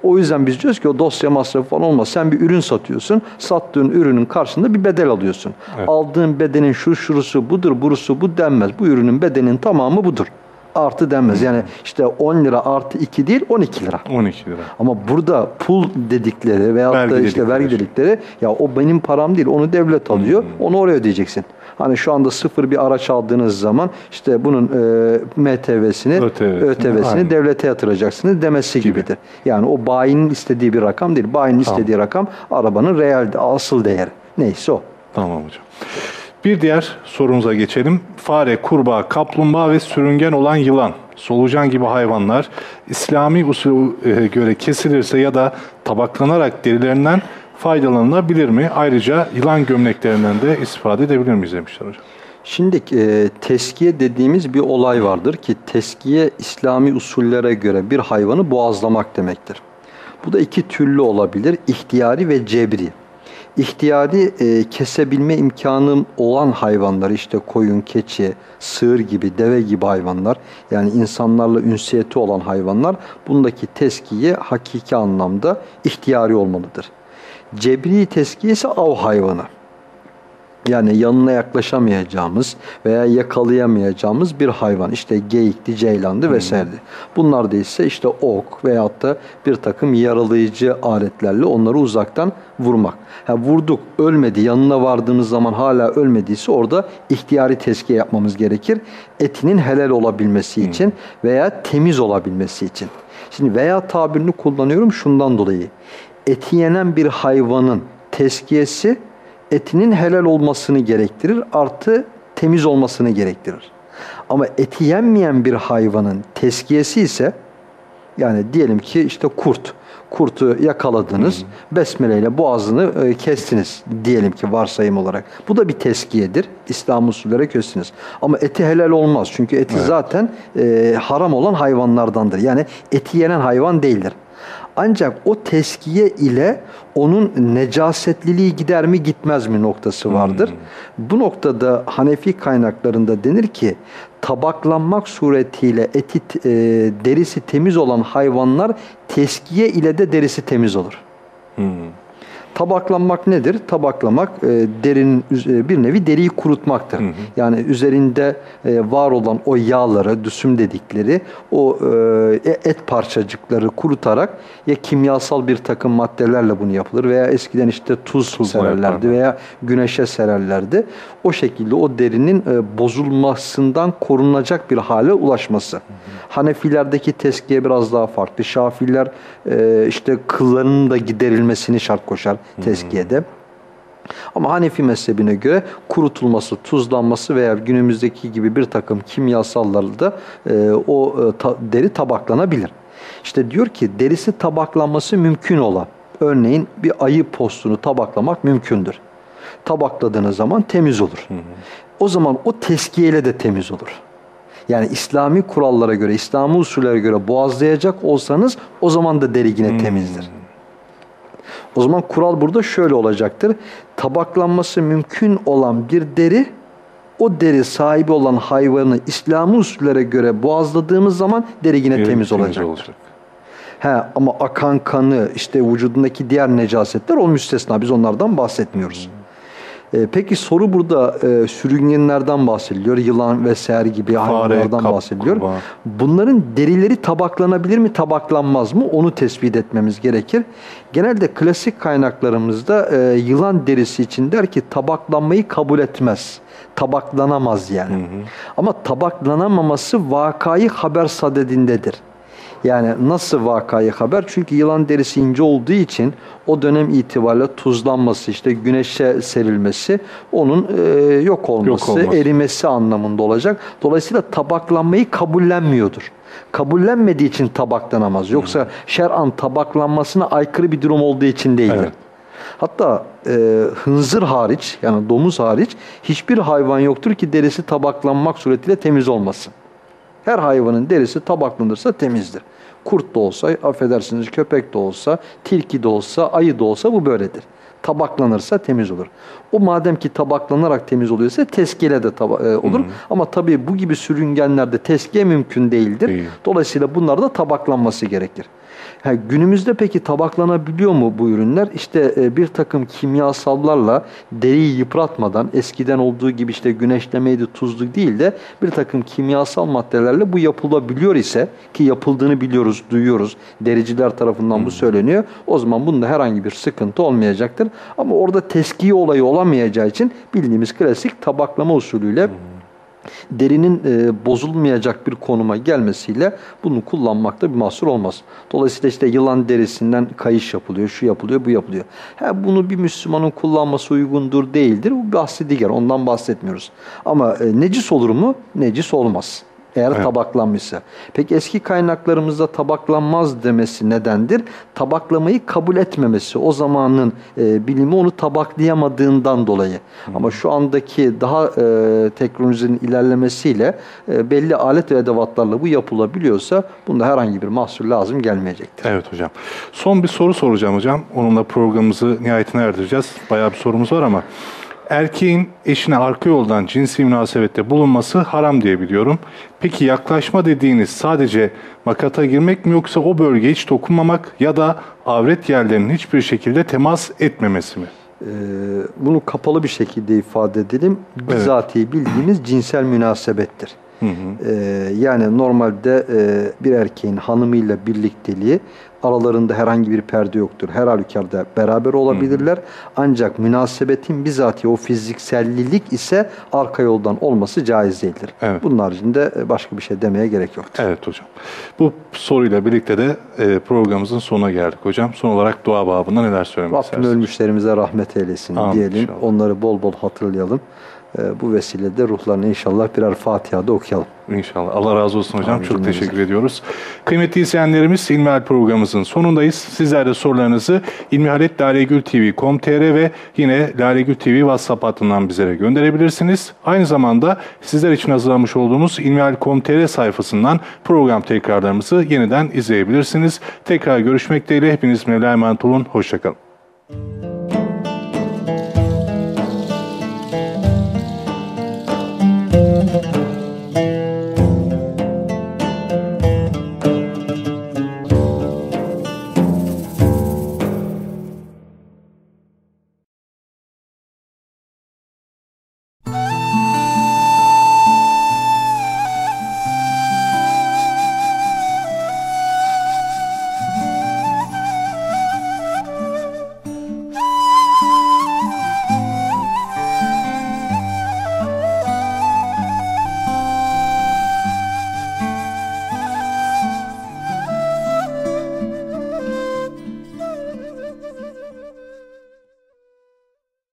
O yüzden biz diyoruz ki o dosya masrafı falan olmaz. Sen bir ürün satıyorsun. Sattığın ürünün karşında bir bedel alıyorsun. Aldığın bedenin şu şurusu budur, burusu bu denmez. Bu ürünün bedenin tamamı budur. Artı denmez. Yani işte 10 lira artı 2 değil 12 lira. 12 lira. Ama burada pul dedikleri veyahut Vergi da işte dedikleri. vergi dedikleri ya o benim param değil onu devlet alıyor onu oraya ödeyeceksin. Hani şu anda sıfır bir araç aldığınız zaman işte bunun e, MTV'sini, ÖTV'sini, ÖTV'sini devlete yatıracaksınız demesi gibidir. Yani o bayinin istediği bir rakam değil. Bayinin istediği rakam arabanın reel asıl değeri. Neyse o. Tamam hocam. Bir diğer sorumuza geçelim. Fare, kurbağa, kaplumbağa ve sürüngen olan yılan, solucan gibi hayvanlar İslami usulü e, göre kesilirse ya da tabaklanarak derilerinden faydalanılabilir mi? Ayrıca yılan gömleklerinden de istifade edebilir miyiz demişler hocam. Şimdi e, teskiye dediğimiz bir olay vardır ki teskiye İslami usullere göre bir hayvanı boğazlamak demektir. Bu da iki türlü olabilir. ihtiyari ve cebri. İhtiyari e, kesebilme imkanı olan hayvanlar işte koyun, keçi, sığır gibi, deve gibi hayvanlar yani insanlarla ünsiyeti olan hayvanlar bundaki teskiye hakiki anlamda ihtiyari olmalıdır. Cebri teskiye ise av hayvanı. Yani yanına yaklaşamayacağımız veya yakalayamayacağımız bir hayvan. İşte geyikti, ceylandı vesaire. Bunlar da ise işte ok veyahut da bir takım yaralayıcı aletlerle onları uzaktan vurmak. Ha, vurduk, ölmedi, yanına vardığımız zaman hala ölmediyse orada ihtiyari tezkiye yapmamız gerekir. Etinin helal olabilmesi için veya temiz olabilmesi için. Şimdi veya tabirini kullanıyorum şundan dolayı. Eti yenen bir hayvanın tezkiyesi etinin helal olmasını gerektirir artı temiz olmasını gerektirir. Ama eti yenmeyen bir hayvanın teskiyesi ise yani diyelim ki işte kurt. Kurtu yakaladınız, besmeleyle boğazını e, kestiniz diyelim ki varsayım olarak. Bu da bir teskiyedir. İslam usullere kestiniz. Ama eti helal olmaz. Çünkü eti zaten e, haram olan hayvanlardandır. Yani eti yenen hayvan değildir. Ancak o teskiye ile onun necasetliliği gider mi gitmez mi noktası vardır. Bu noktada Hanefi kaynaklarında denir ki tabaklanmak suretiyle eti e, derisi temiz olan hayvanlar teskiye ile de derisi temiz olur. Tabaklanmak nedir? Tabaklamak e, derinin üz- e, bir nevi deriyi kurutmaktır. Yani üzerinde e, var olan o yağları, düsüm dedikleri o e, et parçacıkları kurutarak ya kimyasal bir takım maddelerle bunu yapılır veya eskiden işte tuz Tuzla sererlerdi veya güneşe sererlerdi. O şekilde o derinin e, bozulmasından korunacak bir hale ulaşması. Hanefilerdeki teskiye biraz daha farklı. Şafiler e, işte kıllarının da giderilmesini şart koşar teskiyede. Ama Hanefi mezhebine göre kurutulması, tuzlanması veya günümüzdeki gibi bir takım kimyasallarla da e, o e, ta- deri tabaklanabilir. İşte diyor ki derisi tabaklanması mümkün olan, Örneğin bir ayı postunu tabaklamak mümkündür. Tabakladığınız zaman temiz olur. O zaman o teskiyeyle de temiz olur. Yani İslami kurallara göre, İslami usullere göre boğazlayacak olsanız o zaman da deri yine temizdir. O zaman kural burada şöyle olacaktır. Tabaklanması mümkün olan bir deri o deri sahibi olan hayvanı İslami usullere göre boğazladığımız zaman deri yine Yine temiz, olacaktır. olacak. He, ama akan kanı, işte vücudundaki diğer necasetler o müstesna. Biz onlardan bahsetmiyoruz. E, peki soru burada e, sürüngenlerden bahsediliyor. Yılan vesaire gibi hayvanlardan kap, bahsediliyor. kurbağa. Bunların derileri tabaklanabilir mi, tabaklanmaz mı? Onu tespit etmemiz gerekir. Genelde klasik kaynaklarımızda e, yılan derisi için der ki tabaklanmayı kabul etmez. Tabaklanamaz yani. Ama tabaklanamaması vakayı haber sadedindedir. Yani nasıl vakayı haber? Çünkü yılan derisi ince olduğu için o dönem itibariyle tuzlanması, işte güneşe serilmesi onun e, yok olması, Yok olması. erimesi anlamında olacak. Dolayısıyla tabaklanmayı kabullenmiyordur. Kabullenmediği için tabaklanamaz. Yoksa şer'an tabaklanmasına aykırı bir durum olduğu için değildir. Evet. Hatta e, hınzır hariç yani domuz hariç hiçbir hayvan yoktur ki derisi tabaklanmak suretiyle temiz olmasın. Her hayvanın derisi tabaklanırsa temizdir. Kurt da olsa, affedersiniz köpek de olsa, tilki de olsa, ayı da olsa bu böyledir. Tabaklanırsa temiz olur. O madem ki tabaklanarak temiz oluyorsa tezkiyle de taba- e, olur. Ama tabii bu gibi sürüngenlerde tezkiye mümkün değildir. Değil. Dolayısıyla bunlar da tabaklanması gerekir. Ha, günümüzde peki tabaklanabiliyor mu bu ürünler? İşte e, bir takım kimyasallarla deriyi yıpratmadan eskiden olduğu gibi işte güneşlemeydi tuzlu değil de bir takım kimyasal maddelerle bu yapılabiliyor ise ki yapıldığını biliyoruz, duyuyoruz. Dericiler tarafından bu söyleniyor. O zaman bunda herhangi bir sıkıntı olmayacaktır. Ama orada teskiye olayı olamayacağı için bildiğimiz klasik tabaklama usulüyle derinin e, bozulmayacak bir konuma gelmesiyle bunu kullanmakta bir mahsur olmaz. Dolayısıyla işte yılan derisinden kayış yapılıyor, şu yapılıyor, bu yapılıyor. Ha, bunu bir Müslümanın kullanması uygundur değildir. Bu bahsi diğer, ondan bahsetmiyoruz. Ama e, necis olur mu? Necis olmaz. Eğer Evet. tabaklanmışsa. Peki eski kaynaklarımızda tabaklanmaz demesi nedendir? Tabaklamayı kabul etmemesi. O zamanın e, bilimi onu tabaklayamadığından dolayı. Ama şu andaki daha e, teknolojinin ilerlemesiyle e, belli alet ve edevatlarla bu yapılabiliyorsa bunda herhangi bir mahsur lazım gelmeyecektir. Evet hocam. Son bir soru soracağım hocam. Onunla programımızı nihayetine erdireceğiz. Bayağı bir sorumuz var ama erkeğin eşine arka yoldan cinsi münasebette bulunması haram diye biliyorum. Peki yaklaşma dediğiniz sadece makata girmek mi yoksa o bölgeye hiç dokunmamak ya da avret yerlerinin hiçbir şekilde temas etmemesi mi? Ee, bunu kapalı bir şekilde ifade edelim. Bizatihi bildiğimiz cinsel münasebettir. Ee, yani normalde e, bir erkeğin hanımıyla birlikteliği aralarında herhangi bir perde yoktur. Her halükarda beraber olabilirler. Ancak münasebetin bizatihi o fiziksellilik ise arka yoldan olması caiz değildir. Evet. Bunun haricinde e, başka bir şey demeye gerek yoktur. Evet hocam. Bu soruyla birlikte de e, programımızın sonuna geldik hocam. Son olarak dua babında neler söylemek Rabbim istersiniz? ölmüşlerimize rahmet eylesin Amin diyelim. inşallah. Onları bol bol hatırlayalım. Ee, bu vesileyle ruhlarına inşallah birer Fatiha'da okuyalım. İnşallah. Allah razı olsun hocam. Amin Çok teşekkür ediyoruz. Kıymetli izleyenlerimiz İlmihal programımızın sonundayız. Sizler de sorularınızı ilmihaletlalegültv.com.tr ve yine Lalegül TV WhatsApp hattından bizlere gönderebilirsiniz. Aynı zamanda sizler için hazırlamış olduğumuz ilmihal.com.tr sayfasından program tekrarlarımızı yeniden izleyebilirsiniz. Tekrar görüşmek dileğiyle hepiniz Mevla'ya emanet olun. Hoşçakalın.